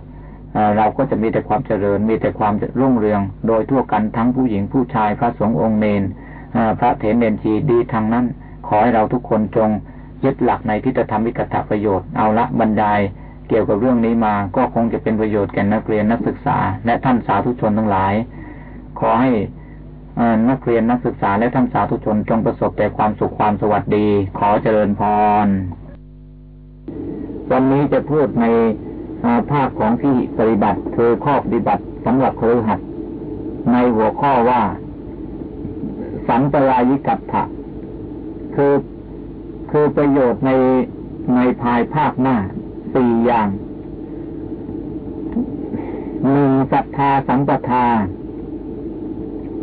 Speaker 1: เราก็จะมีแต่ความเจริญ มีแต่ความรุ่งเรือง โดยทั่วกันทั้งผู้หญิงผู้ชายพระสงฆ์องค์เนนพระเถรเนนชีดีทางนั้น ขอให้เราทุกคนจงยึดหลักในทิฏฐธรรมวิกตประโยชน์เอาละบรรยาย กี่ยวกับเรื่องนี้มา ก็คงจะเป็นประโยชน์แก่นักเรียนนักศึกษา และท่านสาธุชนทั้งหลาย ขอให้นักเรียนนักศึกษาและท่านสาธุชนจงประสบแต่ความสุขความสวัสดี ขอเจริญพร วันนี้จะพูดในภาคของที่ปฏิบัติคือข้อปฏิบัติสำหรับครือขัดในหัวข้อว่า สัมปรายิกัตถะคือคือประโยชน์ในในภายภาคหน้า สี่อย่างหนึ่งศรัทธาสัมปทา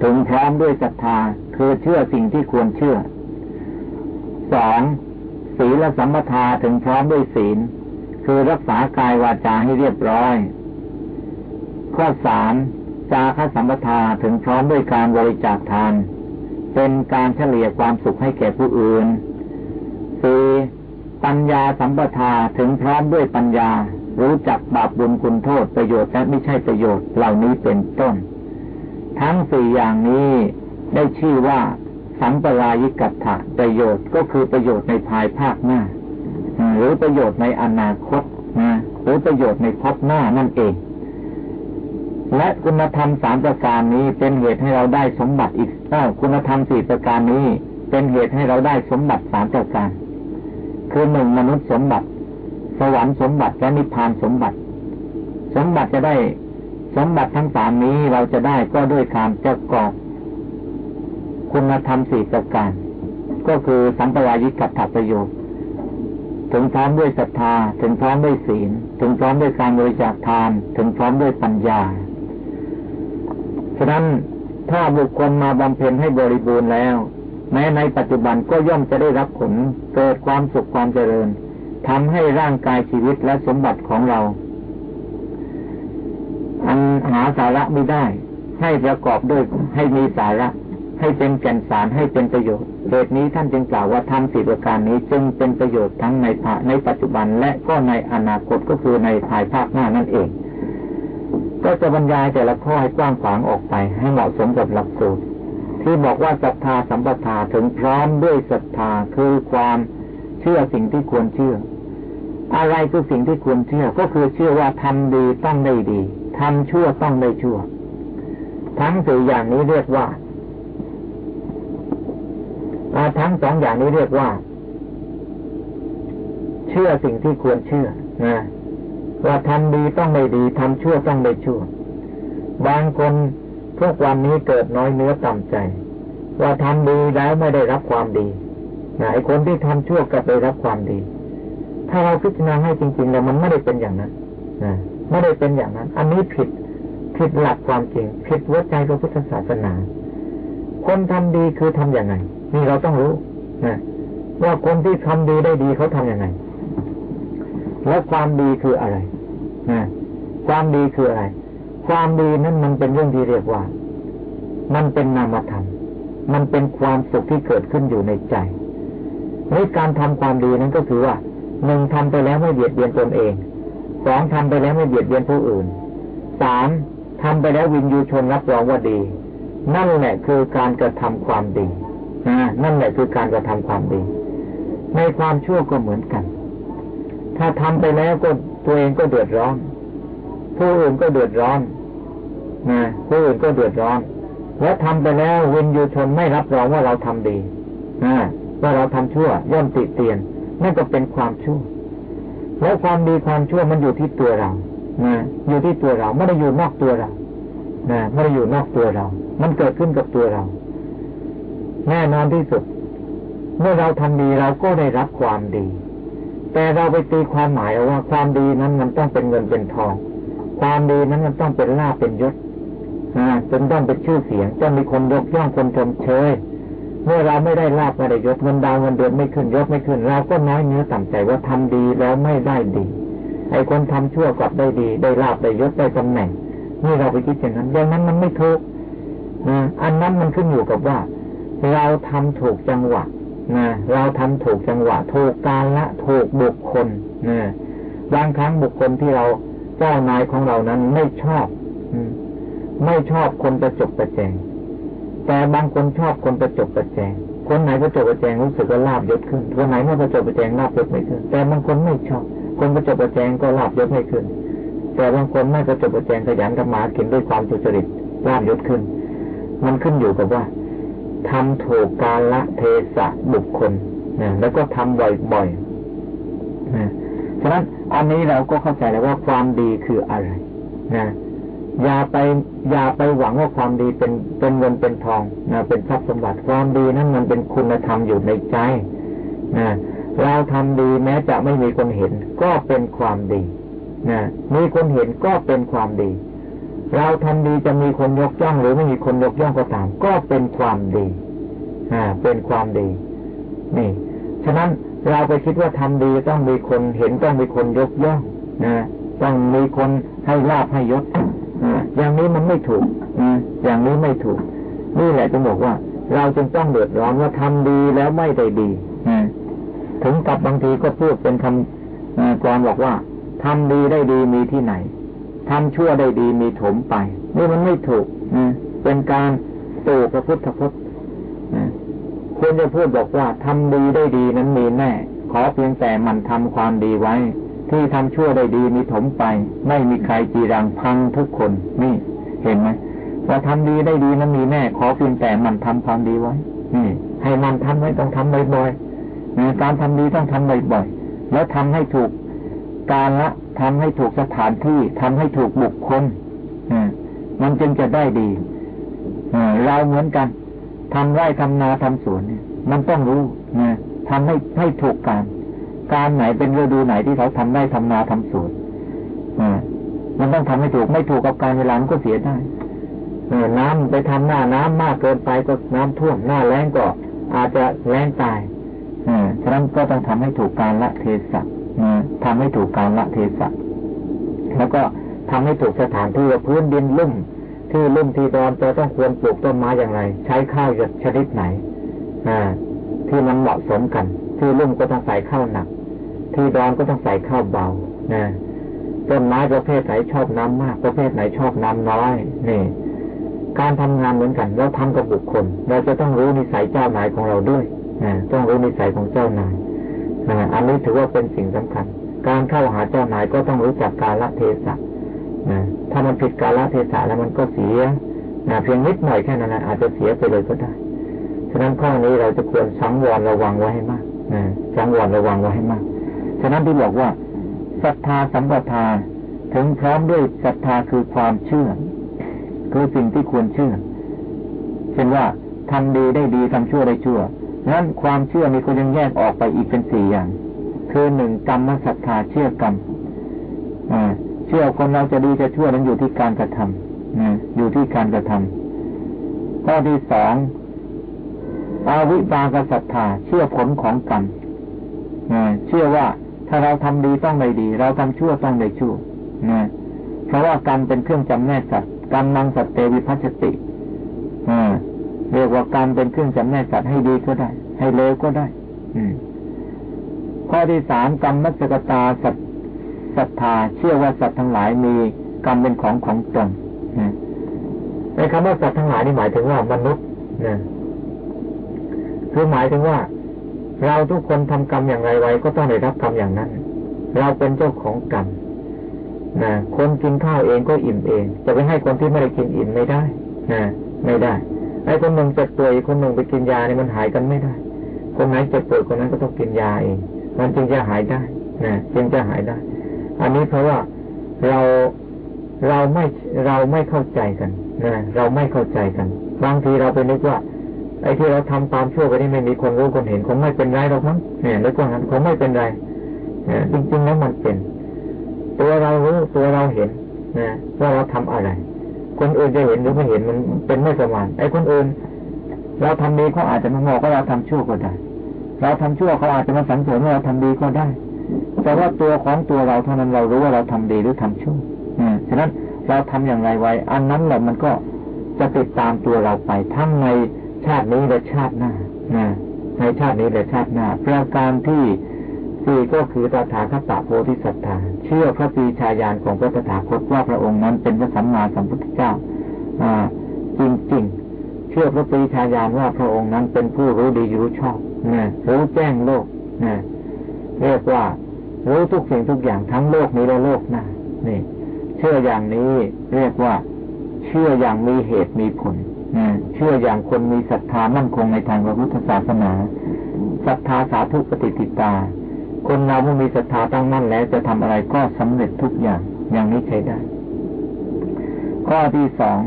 Speaker 1: ถึงพร้อมด้วยศรัทธา คือเชื่อสิ่งที่ควรเชื่อสองศีลสัมปทาถึงพร้อมด้วยศีล คือรักษากายวาจาให้เรียบร้อย ข้อสามจาคสัมปทาถึงพร้อมด้วยการบริจาคทาน เป็นการเฉลี่ยความสุขให้แก่ผู้อื่นสี่ ปัญญาสัมปทาถึงพร้อมด้วยปัญญา รู้จักบาปบุญคุณโทษประโยชน์และไม่ใช่ประโยชน์เหล่านี้เป็นต้น ทั้งสี่อย่างนี้ได้ชื่อว่าสัมปรายิกัตถะประโยชน์ก็คือประโยชน์ในภายภาคหน้า หรือประโยชน์ในอนาคตนะหรือประโยชน์ในภพหน้านั่นเอง และคุณธรรมสามประการนี้เป็นเหตุให้เราได้สมบัติอีกอคุณธรรมสี่ประการนี้เป็นเหตุให้เราได้สมบัติสามประการ คือหนึ่งมนุษย์สมบัติ สวรรค์สมบัติและนิพพานสมบัติ สมบัติจะได้สมบัติทั้งสามนี้เราจะได้ก็ด้วยการเจ้ากอบ คุณธรรมสี่ประการ ก็คือสัมปรายิกัตถประโยชน์ถึงพร้อมด้วยศรัทธา ถึงพร้อมด้วยศีล ถึงพร้อมด้วยการบริจาคทาน ถึงพร้อมด้วยปัญญา ฉะนั้นถ้าบุคคลมาบำเพ็ญให้บริบูรณ์แล้ว แม้ในปัจจุบันก็ย่อมจะได้รับผลเกิดความสุขความเจริญทำให้ร่างกายชีวิตและสมบัติของเรา อันหาสาระไม่ได้ ให้ประกอบด้วยให้มีสาระ ให้เป็นแก่นสารให้เป็นประโยชน์เหตุนี้ท่านจึงกล่าวว่าทำสี่ประการนี้จึงเป็นประโยชน์ทั้งในในปัจจุบันและก็ในอนาคตก็คือในภายภาคหน้านั่นเอง ก็จะบรรยายแต่ละข้อให้กว้างขวางออกไป ให้เหมาะสมกับหลักสูตร ที่บอกว่าศรัทธาสัมปทาถึงพร้อมด้วยศรัทธาคือความเชื่อสิ่งที่ควรเชื่อ อะไรคือสิ่งที่ควรเชื่อ ก็คือเชื่อว่าทำดีต้องได้ดีทำชั่วต้องได้ชั่ว ทั้งสี่อย่างนี้เรียกว่าทั้งสองอย่างนี้เรียกว่า เชื่อสิ่งที่ควรเชื่อนะว่าทำดีต้องได้ดีทำชั่วต้องได้ชั่ว บางคน พวกวันนี้เกิดน้อยเนื้อต่ำใจ ว่าทำดีแล้วไม่ได้รับความดีไอ้คนที่ทำชั่วก็ไปรับความดี ถ้าเราพิจารณาให้จริงๆแล้วมันไม่ได้เป็นอย่างนั้นนะไม่ได้เป็นอย่างนั้น อันนี้ผิดผิดหลักความจริงผิดหัวใจพระพุทธศาสนา คนทำดีคือทํำยังไงนี่เราต้องรู้นะว่าคนที่ทำดีได้ดีเขาทํำยังไง แล้วความดีคืออะไรนะความดีคืออะไร ความดีนั้นมันเป็นเรื่องที่เรียกว่า มันเป็นนามธรรม มันเป็นความสุขที่เกิดขึ้นอยู่ในใจในการทำความดีนั้นก็คือว่าหนึ่งทำไปแล้วไม่เบียดเบียนตนเองสองทำไปแล้วไม่เบียดเบียนผู้อื่นสามทำไปแล้ววินยูชนรับรองว่าดี นั่นแหละคือการกระทำความดีนั่นแหละคือการกระทำความดี ในความชั่วก็เหมือนกัน ถ้าทำไปแล้วก็ตัวเองก็เดือดร้อน ผู้อื่นก็เดือดร้อน นะผู้อื่นก็เดือดร้อน แล้วทำไปแล้ววินยูชนไม่รับรองว่าเราทำดีนะว่าเราทำชั่ว ย่อมติเตียน นั่นก็เป็นความชั่ว แล้วความดีความชั่วมันอยู่ที่ตัวเรานะอยู่ที่ตัวเราไม่ได้อยู่นอกตัวเรานะไม่ได้อยู่นอกตัวเรา มันเกิดขึ้นกับตัวเรา แน่นอนที่สุด เมื่อเราทำดีเราก็ได้รับความดี แต่เราไปตีความหมายว่าความดีนั้นมันต้องเป็นเงินเป็นทอง ความดีนั้นมันต้องเป็นลาภเป็นยศ จนต้องเป็นชื่อเสียงต้องมีคนยกย่องคนชมเชยเมื่อเราไม่ได้ลาบไม่ได้ยศเงินดาวเงินเดือนไม่ขึ้นยศไม่ขึ้น เราก็น้อยเนื้อต่ำใจว่าทำดีแล้วไม่ได้ดีไอ้คนทำชั่วกลับได้ดี ได้ลาบได้ยศได้ตำแหน่ง นี่เราไปคิดอย่างนั้นอย่างนั้นมันไม่ถูกนะอันนั้นมันขึ้นอยู่กับว่า เราทำถูกจังหวะนะเราทำถูกจังหวะถูกกาลละถูกบุคคลนะบางครั้งบุคคลที่เราเจ้านายของเรานั้นไม่ชอบ ไม่ชอบคนประจบประแจง แต่บางคนชอบคนประจบประแจง คนไหนประจบประแจงรู้สึกว่าลาบยศขึ้น คนไหนไม่ประจบประแจงลาบยศไม่ขึ้น แต่บางคนไม่ชอบ คนประจบประแจงก็ลาบยศไม่ขึ้น แต่บางคนไม่ประจบประแจงขยันทำมากินด้วยความสุจริตลาบยศขึ้น มันขึ้นอยู่กับว่าทำถูกกาละเทศะบุคคลนะแล้วก็ทำบ่อยๆนะฉะนั้นอันนี้เราก็เข้าใจแล้วว่าความดีคืออะไรนะ อย่าไปอย่าไปหวังว่าความดีเป็นเป็นเงินเป็นทองนะเป็นทรัพย์สมบัติความดีนั้นมันเป็นคุณธรรมอยู่ในใจนะเราทำดีแม้จะไม่มีคนเห็น ก็เป็นความดีนะมีคนเห็นก็เป็นความดี เราทำดีจะมีคนยกย่องหรือไม่มีคนยกย่องก็ตาม ก็เป็นความดีอ่าเป็นความดี นี่ ฉะนั้นเราไปคิดว่าทำดีต้องมีคนเห็นต้องมีคนยกย่องนะต้องมีคนให้ลาบให้ยศ อย่างนี้มันไม่ถูกนะอย่างนี้ไม่ถูก นี่แหละจะบอกว่า เราจึงต้องเดือดร้อนว่าทำดีแล้วไม่ได้ดีถึงกับบางทีก็พูดเป็นคำกรบอกว่าทำดีได้ดีมีที่ไหนทำชั่วได้ดีมีถมไป นี่มันไม่ถูกนะเป็นการตู่พระพุทธพจน์ควรจะพูดบอกว่าทำดีได้ดีนั้นมีแน่ ขอเพียงแต่มันทำความดีไว้ ที่ทำชั่วได้ดีมีถมไป ไม่มีใครจีรังพังทุกคนนี่เห็นไหมว่าทำดีได้ดีนั้นมีแน่ขอเพียงแต่มันทำความดีไว้นี่ ให้มันทำไว้ต้องทำบ่อยๆการทำดีต้องทำบ่อยๆแล้วทำให้ถูกการละทำให้ถูกสถานที่ทำให้ถูกบุคคลมันจึงจะได้ดีเราเหมือนกันทำไร่ทำนาทำสวนเนี่ย มันต้องรู้นะทำให้ให้ถูกการ
Speaker 2: การไหนเป็นฤดูไหนที่เขาทำได้ทำนาทำสวนอ่ามันต้องทำให้ถูกไม่ถูกกับการเวลานก็เสียได้เออน้ำไปทำหน้าน้ำมากเกินไปก็น้ำท่วมหน้าแรงก็อาจจะแรงตายอ่าฉะนั้นก็ต้องทำให้ถูกการละเทศะทำให้ถูกการละเทศะแล้วก็ทำให้ถูกสถานที่พื้นดินลุ่ม ที่ลุ่มที่ดอนจะต้องควรปลูกต้นไม้อย่างไร ใช้ข้าวชนิดไหน อ่า ที่มันเหมาะสมกัน ที่ลุ่มก็ต้องใส่ข้าวหนัก ที่ดอนก็ต้องใส่ข้าวเบานะต้นไม้ประเภทไหนชอบน้ำมาก ประเภทไหนชอบน้ำน้อยนี่การทำงานเหมือนกันเราทำกับบุคคล เราจะต้องรู้นิสัยเจ้านายของเราด้วยนะต้องรู้นิสัยของเจ้านายนะอันนี้ถือว่าเป็นสิ่งสำคัญ การเข้าหาเจ้านายก็ต้องรู้จักกาลเทศะนะถ้ามันผิดกาลเทศะแล้วมันก็เสียนะเพียงนิดหน่อยแค่นั้นนะอาจจะเสียไปเลยก็ได้ฉะนั้นข้อนี้เราจะควรสังวรระวังไว้ให้มากนะสังวรระวังไว้ให้มาก ฉะนั้นที่บอกว่าศรัทธาสัมปทาถึงพร้อมด้วยศรัทธาคือความเชื่อ คือสิ่งที่ควรเชื่อ เช่นว่าทำดีได้ดีทำชั่วได้ชั่วนั้นความเชื่อนี้ก็ยังแยกออกไปอีกเป็นสี่อย่าง คือหนึ่งกรรมศรัทธาเชื่อกรรมเชื่อคนเราจะดีจะชั่วนั้นอยู่ที่การกระทำอยู่ที่การกระทำข้อที่สองอาวิบากศรัทธาเชื่อผลของกรรมเชื่อว่า ถ้าเราทำดีต้องได้ดี เราทำชั่วต้องได้ชั่วนะเพราะว่ากรรมเป็นเครื่องจำแนกสัตว์กรรมนังสัตเตวิพัชติเรียกว่ากรรมเป็นเครื่องจำแนกสัตว์ให้ดีก็ได้ ให้เลวก็ได้ อืมข้อที่สามกรรมมัสกตาสัตศรัทธาเชื่อว่าสัตว์ทั้งหลายมีกรรมเป็นของของตนในคำว่าสัตว์ทั้งหลายนี่หมายถึงว่ามนุษย์นะคือหมายถึงว่า เราทุกคนทำกรรมอย่างไรไว้ ก็ต้องได้รับกรรมอย่างนั้น เราเป็นเจ้าของกรรมนะคนกินข้าวเองก็อิ่มเอง จะไปให้คนที่ไม่ได้กินอิ่มไม่ได้นะไม่ได้ไอ้คนหนึ่งเจ็บป่วยคนหนึ่งไปกินยาเนี่ยมันหายกันไม่ได้ คนไหนเจ็บป่วยคนนั้นก็ต้องกินยาเอง มันจึงจะหายได้นะจึงจะหายได้ อันนี้เพราะว่าเราเราไม่เราไม่เข้าใจกันนะเราไม่เข้าใจกัน บางทีเราไปนึกว่า ไอ้ที่เราทำตามชั่วไปนี่ไม่มีคนรู้คนเห็นคงไม่เป็นไรหรอกมั้งเนี่ยแล้วก็งั้นคงไม่เป็นไรจริงๆแล้วมันเป็น ตัวเรารู้ตัวเราเห็นนะว่าเราทำอะไร คนอื่นจะเห็นหรือไม่เห็นมันเป็นไม่สมานไอ้คนอื่น เราทำดีเขาอาจจะมาบอกว่าเราทำชั่วก็ได้ เราทำชั่วเขาอาจจะมาสังเกตว่าเราทำดีก็ได้ แต่ว่าตัวของตัวเราเท่านั้นเรารู้ว่าเราทำดีหรือทำชั่วอืมฉะนั้นเราทำอย่างไรไว้ อันนั้นแหละมันก็จะติดตามตัวเราไปทั้งใน ชาตินี้และชาติหน้านะในชาตินี้และชาติหน้าประการที่สี่ก็คือตถาคตโพธิสัตว์เชื่อพระปีชาญาณของพระตถาคตว่าพระองค์นั้นเป็นพระสัมมาสัมพุทธเจ้าอจริงๆ เชื่อพระปีชาญาณว่าพระองค์นั้นเป็นผู้รู้ดีรู้ชอบนะรู้แจ้งโลกนะเรียกว่ารู้ทุกสิ่งทุกอย่างทั้งโลกนี้และโลกหน้านี่ เชื่ออย่างนี้เรียกว่า เชื่ออย่างมีเหตุมีผล เชื่ออย่างคนมีศรัทธามั่นคงในทางพระพุทธศาสนาศรัทธาสาธุปฏิติตา คนเราเมื่อมีศรัทธาตั้งมั่นแล้วจะทำอะไรก็สำเร็จทุกอย่างอย่างนี้ใช้ได้ ข้อที่สอง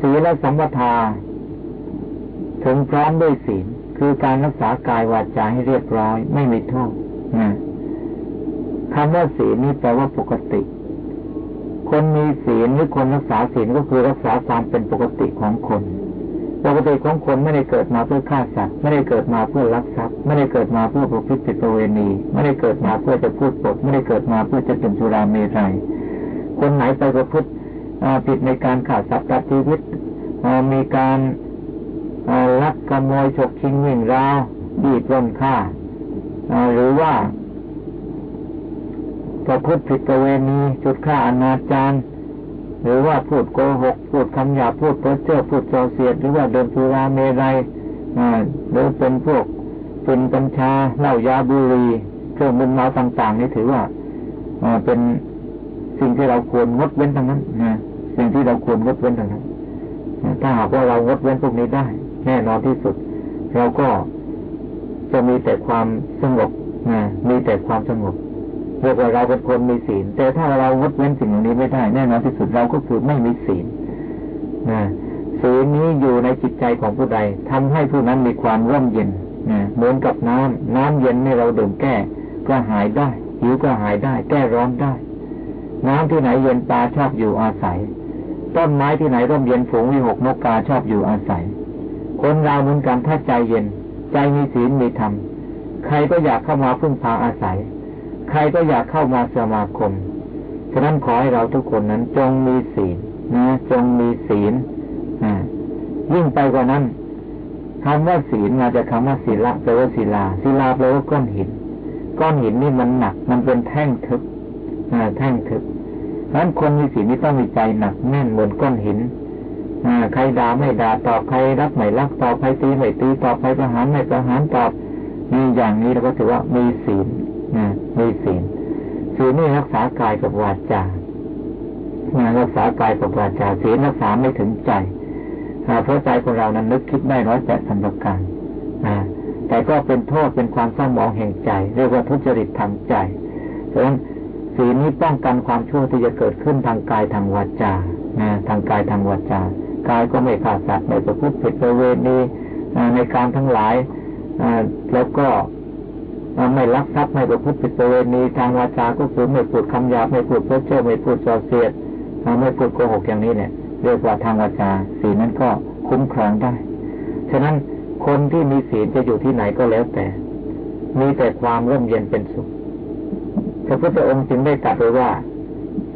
Speaker 2: ศีลสัมปทา ถึงพร้อมด้วยศีลคือการรักษากายวาจาให้เรียบร้อย ไม่มีโทษนะคำว่าศีลนี้แปลว่าปกติ คนมีศีลหรือคนรักษาศีลก็คือรักษาความเป็นปกติของคน ปกติของคนไม่ได้เกิดมาเพื่อฆ่าสัตว์ไม่ได้เกิดมาเพื่อลักทรัพย์ ไม่ได้เกิดมาเพื่อประพฤติผิดประเวณี ไม่ได้เกิดมาเพื่อจะพูดปด ไม่ได้เกิดมาเพื่อจะเป็นสุราเมรัยคนไหนไปประพฤติผิดในการขาดสัตว์ตัดชีวิตมีการลักขโมยฉกชิงวิ่งราวบีบล้นฆ่าหรือว่า ประพฤติผิดประเวณีจุดฆ่าอนาจารหรือว่าพูดโกหก พูดคำหยาพูดเพ้อเจ้อพูดโซเสียด หรือว่าเดินสุราเมรัยหรือเป็นพวกเป็นกัญชาเหล้ายาบุรีเครื่องมึนเมาต่างๆ นี่ถือว่าเป็นสิ่งที่เราควรงดเว้นทั้งนั้นนะสิ่งที่เราควรงดเว้นทั้งนั้นถ้าหากว่าเรางดเว้นพวกนี้ได้ แน่นอนที่สุด เราก็จะมีแต่ความสงบนะมีแต่ความสงบ เรียกว่าเราเป็นคนมีศีล แต่ถ้าเรางดเว้นสิ่งเหล่านี้ไม่ได้แน่นอนที่สุดเราก็คือไม่มีศีลนะศีลนี้อยู่ในจิตใจของผู้ใดทำให้ผู้นั้นมีความร่มเย็นเหมือนกับน้ำน้ำเย็นในเราดื่มแก้ก็หายได้หิวก็หายได้ แก้ร้อนได้ น้ำที่ไหนเย็นตาชอบอยู่อาศัย ต้นไม้ที่ไหนร่มเย็นฝูงวิหกนกกาชอบอยู่อาศัย คนเราเหมือนกันถ้าใจเย็น ใจมีศีลมีธรรมใครก็อยากเข้ามาพึ่งพาอาศัย ใครก็อยากเข้ามาสมาคม ฉะนั้นขอให้เราทุกคนนั้นจงมีศีลนะจงมีศีลยิ่งไปกว่านั้นคำว่าศีลมาจากคำว่าศีละแปลว่าศีลาศีลาแปลว่าก้อนหิน ก้อนหินนี่มันหนัก มันเป็นแท่งทึบแท่งทึบเพราะนั้นคนมีศีลนี่ต้องมีใจหนักแน่นเหมือนก้อนหินใครด่าไม่ด่าตอบใครรักไม่รักตอบใครตีไม่ตีตอบใครประหารไม่ประหารตอบมีอย่างนี้เราก็ถือว่ามีศีล มีศีลศีลนี่รักษากายกับวาจารักษากายกับวาจาศีลรักษาไม่ถึงใจเพราะใจของเรานั้นนึกคิดได้ร้อยแปดสันประการแต่ก็เป็นโทษเป็นความเศร้าหมองแห่งใจ เรียกว่าทุจริตทางใจเพราะฉะนั้นศีลนี้ป้องกันความชั่วที่จะเกิดขึ้นทางกายทางวาจาทางกายทางวาจากายก็ไม่ขาดสัตว์ไม่ประพฤติผิดประเวณีในการทั้งหลายแล้วก็ ไม่ลักทรัพย์ไม่ประพฤติผิดประเวณีทางวาจาก็คือไม่พูดคำหยาบไม่พูดเพ้อเจ้อไม่พูดส่อเสียดไม่พูดโกหกอย่างนี้เนี่ยเรียกว่าทางวาจาศีลนั้นก็คุ้มครองได้ ฉะนั้นคนที่มีศีลจะอยู่ที่ไหนก็แล้วแต่ มีแต่ความร่มเย็นเป็นสุข พระพุทธองค์จึงได้ตรัสไว้ว่า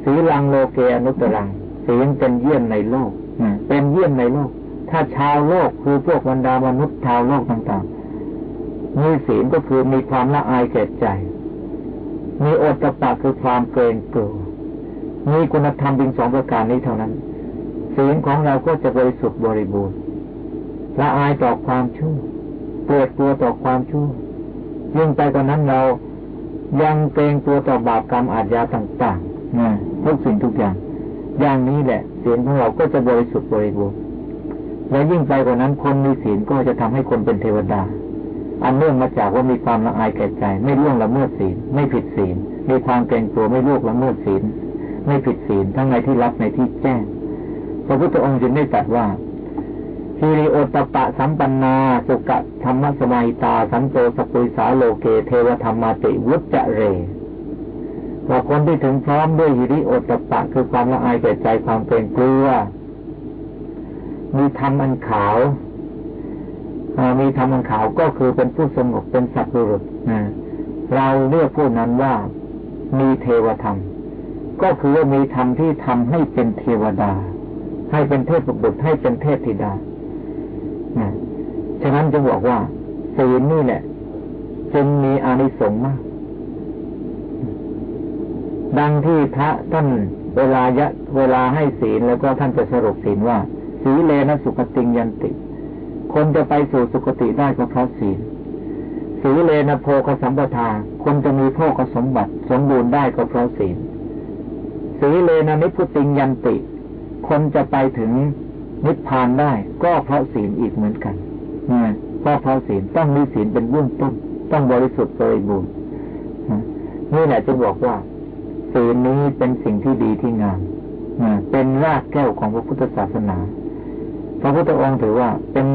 Speaker 2: สีลังโลเกอนุตรัง ศีลเป็นเยี่ยมในโลกเป็นเยี่ยมในโลก ถ้าชาวโลกคือพวกบรรดามนุษย์ชาวโลกต่างๆ มีศีลก็คือมีความละอายแก่ใจ มีโอตปะคือความเกรงกลัว มีคุณธรรมเพียงสองประการนี้เท่านั้น ศีลของเราก็จะบริสุทธิ์บริบูรณ์ละอายต่อความชั่วเปิดตัวต่อความชั่วยิ่งไปกว่านั้นเรายังเกรงตัวต่อบาปกรรมอาญาต่างๆนะทุกสิ่งทุกอย่าง อย่างนี้แหละศีลของเราก็จะบริสุทธิ์บริบูรณ์และยิ่งไปกว่านั้นคนมีศีลก็จะทำให้คนเป็นเทวดา อันเนื่องมาจากว่ามีความละอายแก่ใจ ไม่ล่วงละเมิดศีล ไม่ผิดศีล มีความเกรงตัวไม่ล่วงละเมิดศีล ไม่ผิดศีลทั้งในที่รับในที่แจ้ง พระพุทธองค์จึงได้ตรัสว่าฮิริโอตปะสัมปันนา สุกะธรรมสมัยตา สันโตสปุยสาโลเก เทวธรรมาติวุจเรว่าคนที่ถึงพร้อมด้วยฮิริโอตปะคือความละอายแก่ใจความเกรงกลัวมีธรรมอันขาว มีธรรมอันขาวก็คือเป็นผู้สงบเป็นสัตว์บุรุษนะเราเรียกผู้นั้นว่ามีเทวธรรม ก็คือว่ามีธรรมที่ทำให้เป็นเทวดา ให้เป็นเทพบุตรให้เป็นเทพธิดาฉะนั้นจึงบอกว่าศีลนี่แหละจึงมีอานิสงส์มาก ดังที่พระท่านเวลายะ เวลาให้ศีลแล้วก็ท่านจะสรุปศีลว่าสีเลนะสุขติงยันติ คนจะไปสู่สุคติได้ก็เพราะศีลสีเลนะโพคสัมปทา คนจะมีโภคสมบัติ สมบูรณ์ได้ก็เพราะศีลสีเลนะนิพุติงยันติ คนจะไปถึงนิพพานได้ ก็เพราะศีลอีกเหมือนกันเนะก็เพราะศีลต้องมีศีลเป็นเบื้องต้น ต้องบริสุทธิ์บริบูรณ์นี่แหละจะบอกว่าศีลนี้เป็นสิ่งที่ดีที่งามเป็นรากแก้วของพระพุทธศาสนา พระพุทธองค์ถือว่าเป็น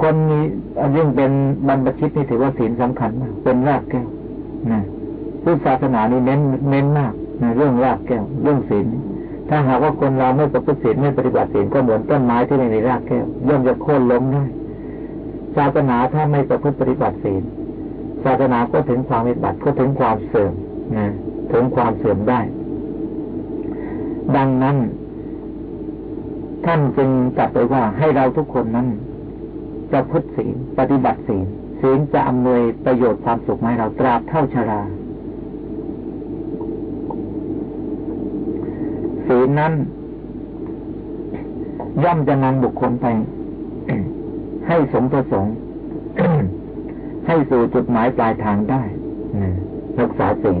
Speaker 2: คนนี้ยิ่งเป็นบรรพชิตนี่ถือว่าศีลสำคัญมากเป็นรากแก้วนะพุทธศาสนานี้เน้นเน้นมากนะเรื่องรากแก้ว เรื่องศีลถ้าหากว่าคนเราไม่ประพฤติศีลไม่ปฏิบัติศีลก็เหมือนต้นไม้ที่ไม่มีรากแก้วย่อมจะโค่นล้มได้ศาสนาถ้าไม่ประพฤติปฏิบัติศีลศาสนาก็ถึงความวิบัติก็ถึงความเสื่อมนะถึงความเสื่อมได้ ดังนั้น ท่านจึงจัดไว้ว่าให้เราทุกคนนั้น จะพุทธศีลปฏิบัติศีลศีลจะอำนวยประโยชน์ความสุขให้เราตราบเท่าชรา ศีลนั้น ย่อมจะนำบุคคลไป ให้สมประสงค์ ให้สู่จุดหมายปลายทางได้รักษาศีล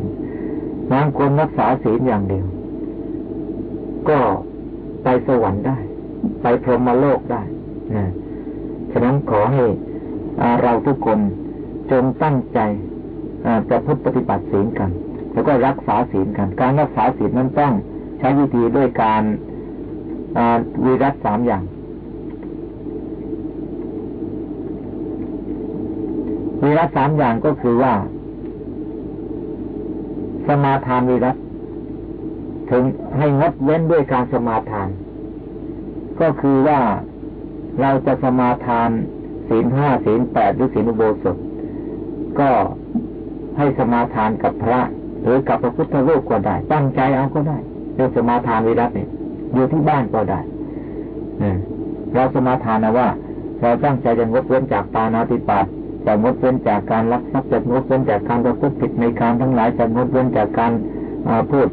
Speaker 2: บางคนรักษาศีลอย่างเดียว ก็ไปสวรรค์ได้ ไปพรหมโลกได้นะ ฉะนั้นขอให้เราทุกคนจงตั้งใจประพฤติปฏิบัติศีลกัน แล้วก็รักษาศีลกัน การรักษาศีลนั้นต้องใช้วิธีด้วยการวิรัตสามอย่างวีรัตสามอย่างก็คือว่า สมาทานวีรัตถึงให้งดเว้นด้วยการสมาทาน ก็คือว่า เราจะสมาทานศีลห้าศีลแปดหรือศีลอุโบสถ ก็ให้สมาทานกับพระ หรือกับพระพุทธรูปก็ได้ ตั้งใจเอาก็ได้เรื่องสมาทานวิรัตเนี่ยอยู่ที่บ้านก็ได้เราสมาทานนะว่า เราตั้งใจจะงดเว้นจากปานาติปาตจะงดเว้นจากการลักทรัพย์จะงดเว้นจากการประพฤติผิดในการทั้งหลายจะงดเว้นจากการพูด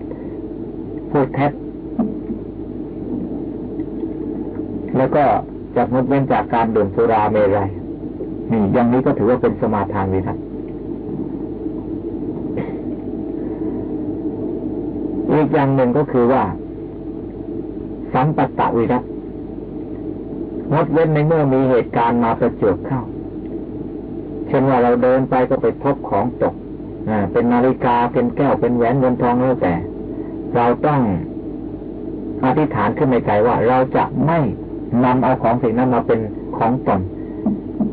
Speaker 2: พูดแท้แล้วก็ จะงดเว้นจากการดื่มสุราเมรัยนี่อย่างนี้ก็ถือว่าเป็นสมาทานวิรัตอีกอย่างหนึ่งก็คือว่า สัมปตะวิรัตงดเว้นในเมื่อมีเหตุการณ์มาประจวบเข้า เช่นว่าเราเดินไปก็ไปพบของตกเป็นนาฬิกาเป็นแก้วเป็นแหวนเงินทองแล้วแต่ เราต้องอธิษฐานขึ้นในใจว่าเราจะไม่ นำเอาของสิ่งนั้นมาเป็นของตน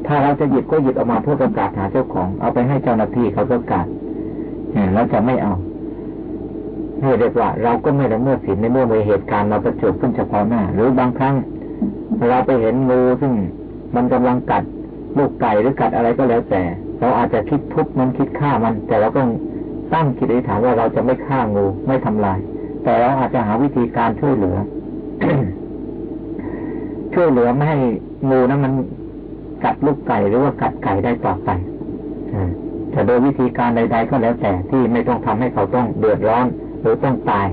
Speaker 2: ถ้าเราจะหยิบก็หยิบออกมาเพื่อประกาศหาเจ้าของ เอาไปให้เจ้าหน้าที่เขาประกาศเราจะไม่เอาเรียกว่า เราก็ไม่ละเมิดศีลในเมื่อมีเหตุการณ์เราประจบขึ้นเฉพาะหน้า หรือบางครั้งเราไปเห็นงูซึ่งมันกำลังกัดลูกไก่หรือกัดอะไรก็แล้วแต่ เราอาจจะคิดทุบมันคิดฆ่ามัน แต่เราต้องตั้งคิดอธิษฐานว่าเราจะไม่ฆ่างูไม่ทำลาย แต่เราอาจจะหาวิธีการช่วยเหลือ ช่วยเหลือไม่ให้งูนั้นมันกัดลูกไก่หรือว่ากัดไก่ได้ต่อไปจะโดยวิธีการใด ๆ ก็แล้วแต่ที่ไม่ต้องทำให้เขาต้องเดือดร้อนหรือต้องตาย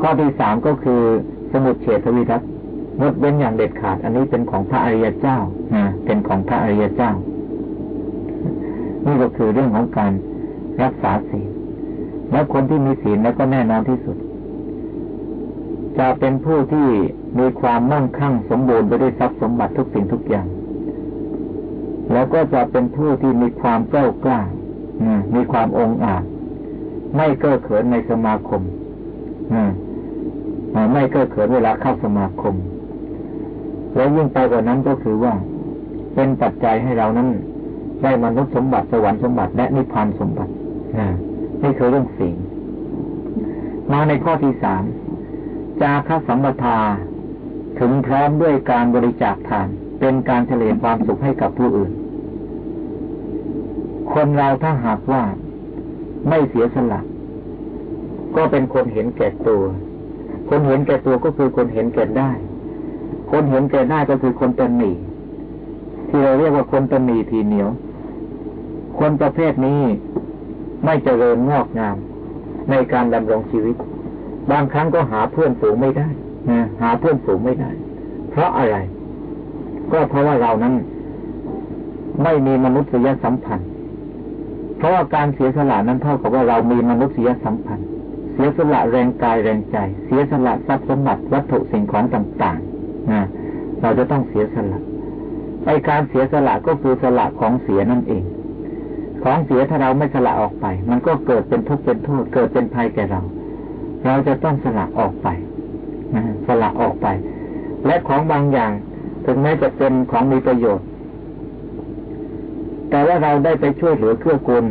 Speaker 2: ข้อที่สามก็คือสมุดเฉทวิรัตงดเว้นอย่างเด็ดขาด อันนี้เป็นของพระอริยเจ้าเป็นของพระอริยเจ้า นี่ก็คือเรื่องของการรักษาศีล แล้วคนที่มีศีลแล้วก็แน่นอนที่สุด จะเป็นผู้ที่มีความมั่งคั่งสมบูรณ์ไปด้วยทรัพย์สมบัติทุกสิ่งทุกอย่าง แล้วก็จะเป็นผู้ที่มีความเก้ากล้ามีความองอาจ ไม่เก้อเขินในสมาคมไม่เก้อเขินเวลาเข้าสมาคม แล้วยิ่งไปกว่านั้นก็คือว่า เป็นปัจจัยให้เรานั้นได้มนุษย์สมบัติสวรรค์สมบัติและนิพพานสมบัตินี่คือเรื่องสิ่งมาในข้อที่สาม จาคสัมปทา ถึงพร้อมด้วยการบริจาคทาน เป็นการเฉลี่ยความสุขให้กับผู้อื่น คนเราถ้าหากว่าไม่เสียสละ ก็เป็นคนเห็นแก่ตัว คนเห็นแก่ตัวก็คือคนเห็นแก่ได้ คนเห็นแก่ได้ก็คือคนตนหนีที่เราเรียกว่าคนตนหนีทีเหนียว คนประเภทนี้ไม่เจริญงอกงามในการดำรงชีวิต บางครั้งก็หาเพื่อนฝูงไม่ได้นะหาเพื่อนฝูงไม่ได้ เพราะอะไร ก็เพราะว่าเรานั้น ไม่มีมนุษยสัมพันธ์ เพราะว่าการเสียสละนั้นเท่ากับว่าเรามีมนุษยสัมพันธ์ เสียสละแรงกายแรงใจ เสียสละทรัพย์สมบัติวัตถุสิ่งของต่างๆนะเราจะต้องเสียสละไอการเสียสละก็คือสละของเสียนั่นเอง ของเสียถ้าเราไม่สละออกไป มันก็เกิดเป็นทุกข์เป็นโทษ เกิดเป็นภัยแก่เรา เราจะต้องสละออกไปสละออกไป และของบางอย่าง ถึงแม้จะเป็นของมีประโยชน์ แต่ว่าเราได้ไปช่วยเหลือเกื้อกูล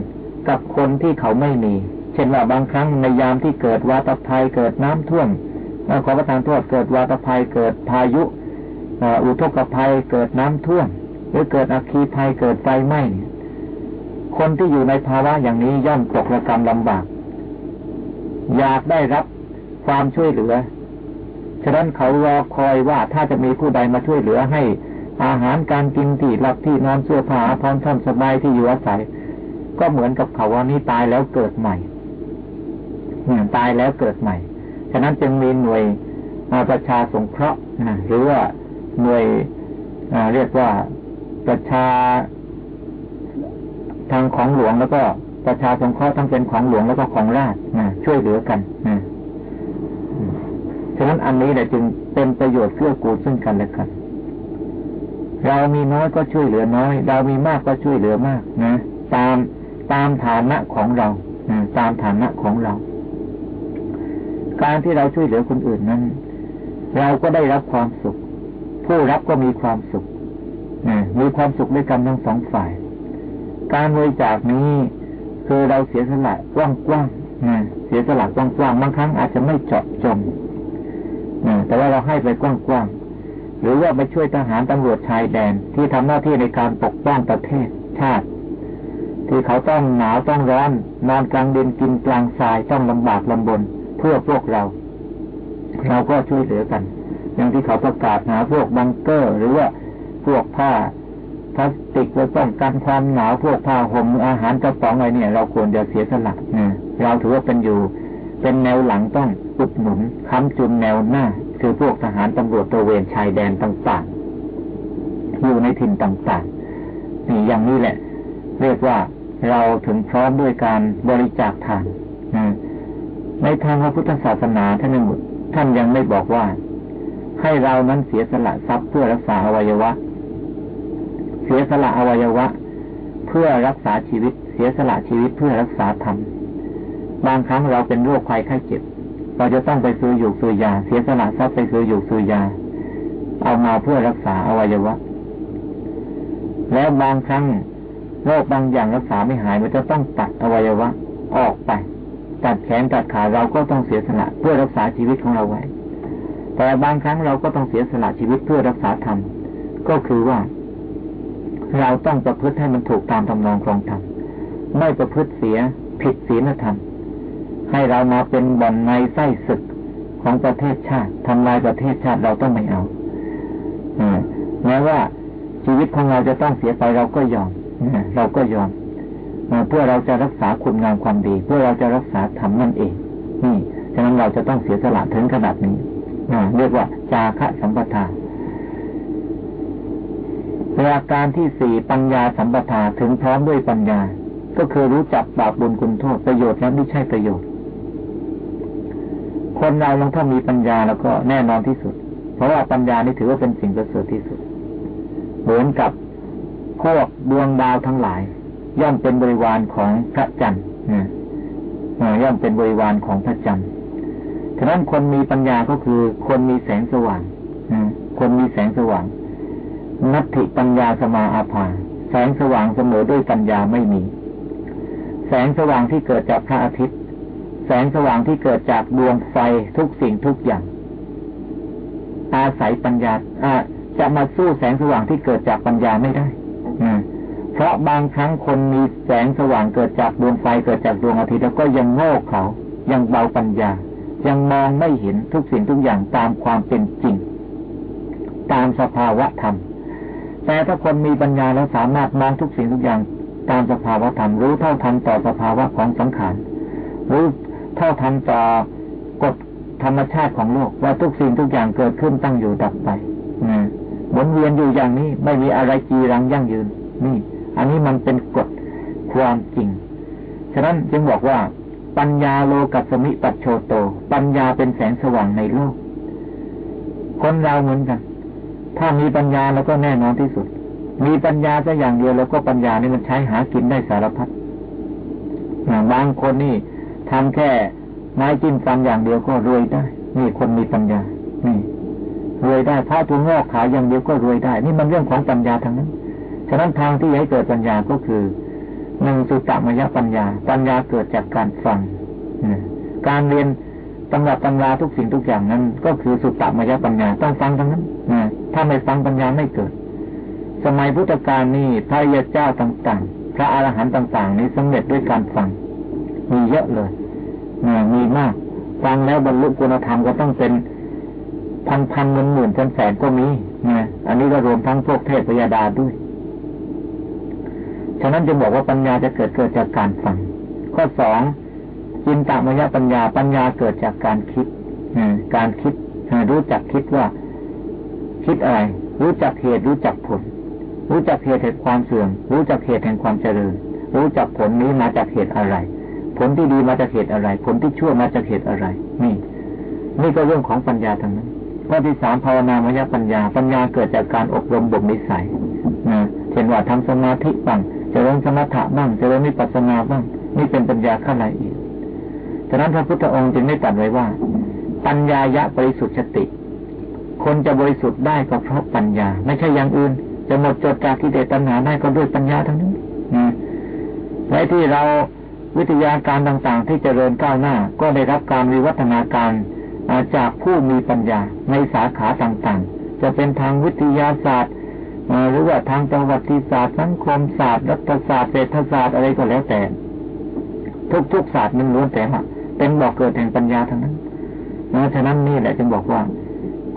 Speaker 2: กับคนที่เขาไม่มี เช่นว่าบางครั้งในยามที่เกิดวาตภัยเกิดน้ำท่วมขอประทานโทษเกิดวาตภัยเกิดพายุอุทกภัยเกิดน้ำท่วม หรือเกิดอัคคีภัยเกิดไฟไหม้คนที่อยู่ในภาวะอย่างนี้ย่อมตกระกรรมลำบาก อยากได้รับความช่วยเหลือ ฉะนั้นเขารอคอยว่าถ้าจะมีผู้ใดมาช่วยเหลือให้ อาหารการกินที่หลับที่นอนเสื้อผ้าพรท่านสบายที่อยู่อาศัย ก็เหมือนกับเขาว่านี่ตายแล้วเกิดใหม่เนี่ยตายแล้วเกิดใหม่ ฉะนั้นจึงมีหน่วยประชาสงเคราะห์หรือว่าหน่วยเรียกว่าประชาทางของหลวงแล้วก็ ประชาสงเคราะห์ทั้งเป็นของหลวงแล้วก็ของราชนะช่วยเหลือกันนะฉะนั้นอันนี้แหละจึงเป็นประโยชน์เพื่อกูลซึ่งกันและกันเรามีน้อยก็ช่วยเหลือน้อย เรามีมากก็ช่วยเหลือมากนะตามตามฐานะของเรานะตามฐานะของเรา การที่เราช่วยเหลือคนอื่นนั้น เราก็ได้รับความสุข ผู้รับก็มีความสุขมีความสุขด้วยกันทั้งสองฝ่าย การบริจาคนี้ คือเราเสียสละกว้างๆเสียสละกว้างๆบางครั้งอาจจะไม่เจาะจงแต่ว่าเราให้ไปกว้างๆหรือว่าไปช่วยทหารตำรวจชายแดนที่ทำหน้าที่ในการปกป้องประเทศชาติ ที่เขาต้องหนาวต้องร้อนนอนกลางดินกินกลางทรายต้องลำบากลำบนเพื่อพวกเรา เราก็ช่วยเหลือกัน อย่างที่เขาประกาศหาพวกบังเกอร์ หรือว่าพวกผ้า พลาสติกไว้ป้องกันความหนาวพวกผ้าห่มอาหารกระป๋องอะไรเนี่ย เราควรจะเสียสละเราถือว่าเป็นอยู่ เป็นแนวหลังต้องอุดหนุนค้ำจุนแนวหน้า คือพวกทหารตำรวจตระเวนชายแดนต่างๆอยู่ในถิ่นต่างๆนี่อย่างนี้แหละ เรียกว่าเราถึงพร้อมด้วยการบริจาคทานในทางพระพุทธศาสนาท่านท่านยังไม่บอกว่า ให้เรานั้นเสียสละทรัพย์เพื่อรักษาอวัยวะ เสียสละอวัยวะ เพื่อรักษาชีวิต เสียสละชีวิตเพื่อรักษาธรรมบางครั้งเราเป็นโรคภัยไข้เจ็บ เราจะต้องไปซื้ออยู่ซื้อยา เสียสละทรัพย์ไปซื้ออยู่ซื้อยา เอามาเพื่อรักษาอวัยวะ แล้วบางครั้งโรคบางอย่างรักษาไม่หายมันจะต้องตัดอวัยวะ ออกไป ตัดแขนตัดขาเราก็ต้องเสียสละเพื่อรักษาชีวิตของเราไว้ แต่บางครั้งเราก็ต้องเสียสละชีวิตเพื่อรักษาธรรมก็คือว่า เราต้องประพฤติให้มันถูกตามทำนองครองธรรมไม่ประพฤติเสียผิดศีลธรรม ให้เรามาเป็นบ่อนในไส้ศึกของประเทศชาติทำลายประเทศชาติเราต้องไม่เอาแม้ว่าชีวิตของเราจะต้องเสียไปเราก็ยอมเราก็ยอมเพื่อเราจะรักษาคุณงามความดี เพื่อเราจะรักษาธรรมนั่นเอง นี่ฉะนั้นเราจะต้องเสียสละถึงขนาดนี้เรียกว่าจาคะสัมปทา เวลาการที่สี่ปัญญาสัมปทาถึงพร้อมด้วยปัญญา ก็คือรู้จักบาปบุญคุณโทษประโยชน์และไม่ใช่ประโยชน์ คนเราลองถ้ามีปัญญาแล้วก็แน่นอนที่สุด เพราะว่าปัญญานี่ถือว่าเป็นสิ่งประเสริฐที่สุด เหมือนกับพวกดวงดาวทั้งหลาย ย่อมเป็นบริวารของพระจันทร์ย่อมเป็นบริวารของพระจันทร์ฉะนั้นคนมีปัญญาก็คือคนมีแสงสว่างคนมีแสงสว่าง นัตถิปัญญาสมาอาภาแสงสว่างเสมอด้วยปัญญาไม่มี แสงสว่างที่เกิดจากพระอาทิตย์ แสงสว่างที่เกิดจากดวงไฟทุกสิ่งทุกอย่าง อาศัยปัญญาจะมาสู้แสงสว่างที่เกิดจากปัญญาไม่ได้เพราะบางครั้งคนมีแสงสว่างเกิดจากดวงไฟเกิดจากดวงอาทิตย์แล้วก็ยังโง่เขายังเบาปัญญา ยังมองไม่เห็นทุกสิ่งทุกอย่างตามความเป็นจริง ตามสภาวะธรรม แต่ถ้าคนมีปัญญาแล้วสามารถมองทุกสิ่งทุกอย่างตามสภาวะธรรมรู้เท่าทันต่อสภาวะของสังขารรู้เท่าทันต่อกฎธรรมชาติของโลกว่าทุกสิ่งทุกอย่างเกิดขึ้นตั้งอยู่ดับไปหมุนเวียนอยู่อย่างนี้ไม่มีอะไรจีรังยั่งยืน นี่ อันนี้มันเป็นกฎความจริง ฉะนั้นจึงบอกว่า ปัญญาโลกัสมิปัจโชโต ปัญญาเป็นแสงสว่างในโลก คนเราเหมือนกัน ถ้ามีปัญญาแล้วก็แน่นอนที่สุด มีปัญญาแค่อย่างเดียวแล้วก็ปัญญานี่มันใช้หากินได้สารพัดบางคนนี่ทำแค่ไม้จิ้มฟันอย่างเดียวก็รวยได้ นี่คนมีปัญญา นี่รวยได้พระทูงอกขายอย่างเดียวก็รวยได้ นี่มันเรื่องของปัญญาทั้งนั้น ฉะนั้นทางที่ให้เกิดปัญญาก็คือหนึ่งสุตตมยปัญญา ปัญญาเกิดจากการฟังการเรียน ตำรับตำราทุกสิ่งทุกอย่างนั้น ก็คือสุตตมยปัญญาต้องฟังทั้งนั้นนะถ้าไม่ฟังปัญญาไม่เกิด สมัยพุทธกาลนี่พระยาเจ้าต่างๆ พระอรหันต์ต่าง ๆ นี้สำเร็จด้วยการฟัง มีเยอะเลยนะมีมาก ฟังแล้วบรรลุคุณธรรมก็ต้องเป็นพันพันหมื่นหมื่นแสนแสนก็มีนะอันนี้ก็รวมทั้งพวกเทพยาดาด้วย ฉะนั้นจะบอกว่าปัญญาจะเกิดเกิดจากการฟัง ข้อสอง จินตามยปัญญาปัญญาเกิดจากการคิดการคิดรู้จักคิดว่า คิดอะไร รู้จักเหตุรู้จักผล รู้จักเหตุแห่งความเสื่อม รู้จักเหตุแห่งความเจริญ รู้จักผลนี้มาจากเหตุอะไร ผลที่ดีมาจากเหตุอะไร ผลที่ชั่วมาจากเหตุอะไร นี่ นี่ก็เรื่องของปัญญาทั้งนั้นข้อที่สามภาวนามยปัญญา ปัญญาเกิดจากการอบรมบ่มนิสัยนะเช่นว่าทำสมาธิบ้างเจริญสมถะบ้างเจริญวิปัสสนาบ้างนี่เป็นปัญญาขั้นละเอียด ฉะนั้นพระพุทธองค์จึงได้ตรัสไว้ว่า ปัญญายะบริสุทธิ์สติ คนจะบริสุทธิ์ได้ก็เพราะปัญญา ไม่ใช่อย่างอื่น จะหมดจดจากกิเลสตัณหาได้ก็ด้วยปัญญาทั้งนั้นนะและที่เราวิทยาการต่างๆ ที่จเจริญก้าวหน้า ก็ได้รับการวิวัฒนาการจากผู้มีปัญญาในสาขาต่างๆ จะเป็นทางวิทยาศาสตร์หรือว่าทางประวัติศาสตร์สังคมศาสตร์รัฐศาสตร์เศรษฐศาสตร์อะไรก็แล้วแต่ ทุกๆศาสตร์มันล้วนแต่ เป็นบอกเกิดแห่งปัญญาทั้งนั้นนะฉะนั้นนี่แหละจึงบอกว่า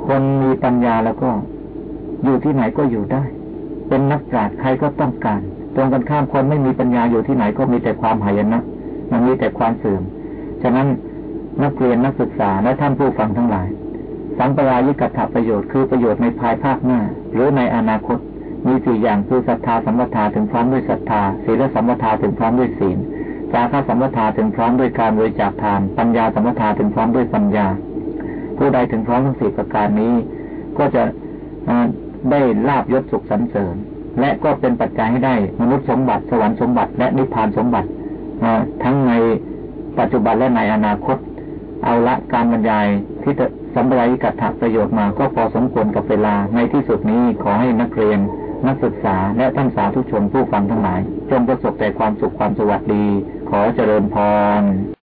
Speaker 2: คนมีปัญญาแล้วก็ อยู่ที่ไหนก็อยู่ได้ เป็นนักปราชญ์ใครก็ต้องการ ตรงกันข้ามคนไม่มีปัญญาอยู่ที่ไหนก็มีแต่ความหายนะมันมีแต่ความเสื่อม ฉะนั้นนักเรียนนักศึกษาและท่านผู้ฟังทั้งหลาย สัมปรายิกัตถประโยชน์คือประโยชน์ในภายภาคหน้า หรือในอนาคต มีสี่อย่างคือศรัทธาสัมปทาถึงพร้อมด้วยศรัทธาศีลสัมปทาถึงพร้อมด้วยศีล จาระสัมปทาถึงพร้อมด้วยการบริจาคทาน ปัญญาสัมปทาถึงพร้อมด้วยปัญญา ผู้ใดถึงพร้อมทั้งสี่ประการนี้ ก็จะได้ลาบยศสุขสันเสริญ และก็เป็นปัจจัยให้ได้มนุษย์สมบัติสวรรค์สมบัติ และนิพพานสมบัติทั้งในปัจจุบันและในอนาคต เอาละการบรรยายที่สัมปรายกัตถประโยชน์มาก็พอสมควรกับเวลาในที่สุดนี้ขอให้นักเรียน นักศึกษาและท่านสาธุชนผู้ฟังทั้งหลาย จงประสบแต่ความสุขความสวัสดี ขอเจริญพร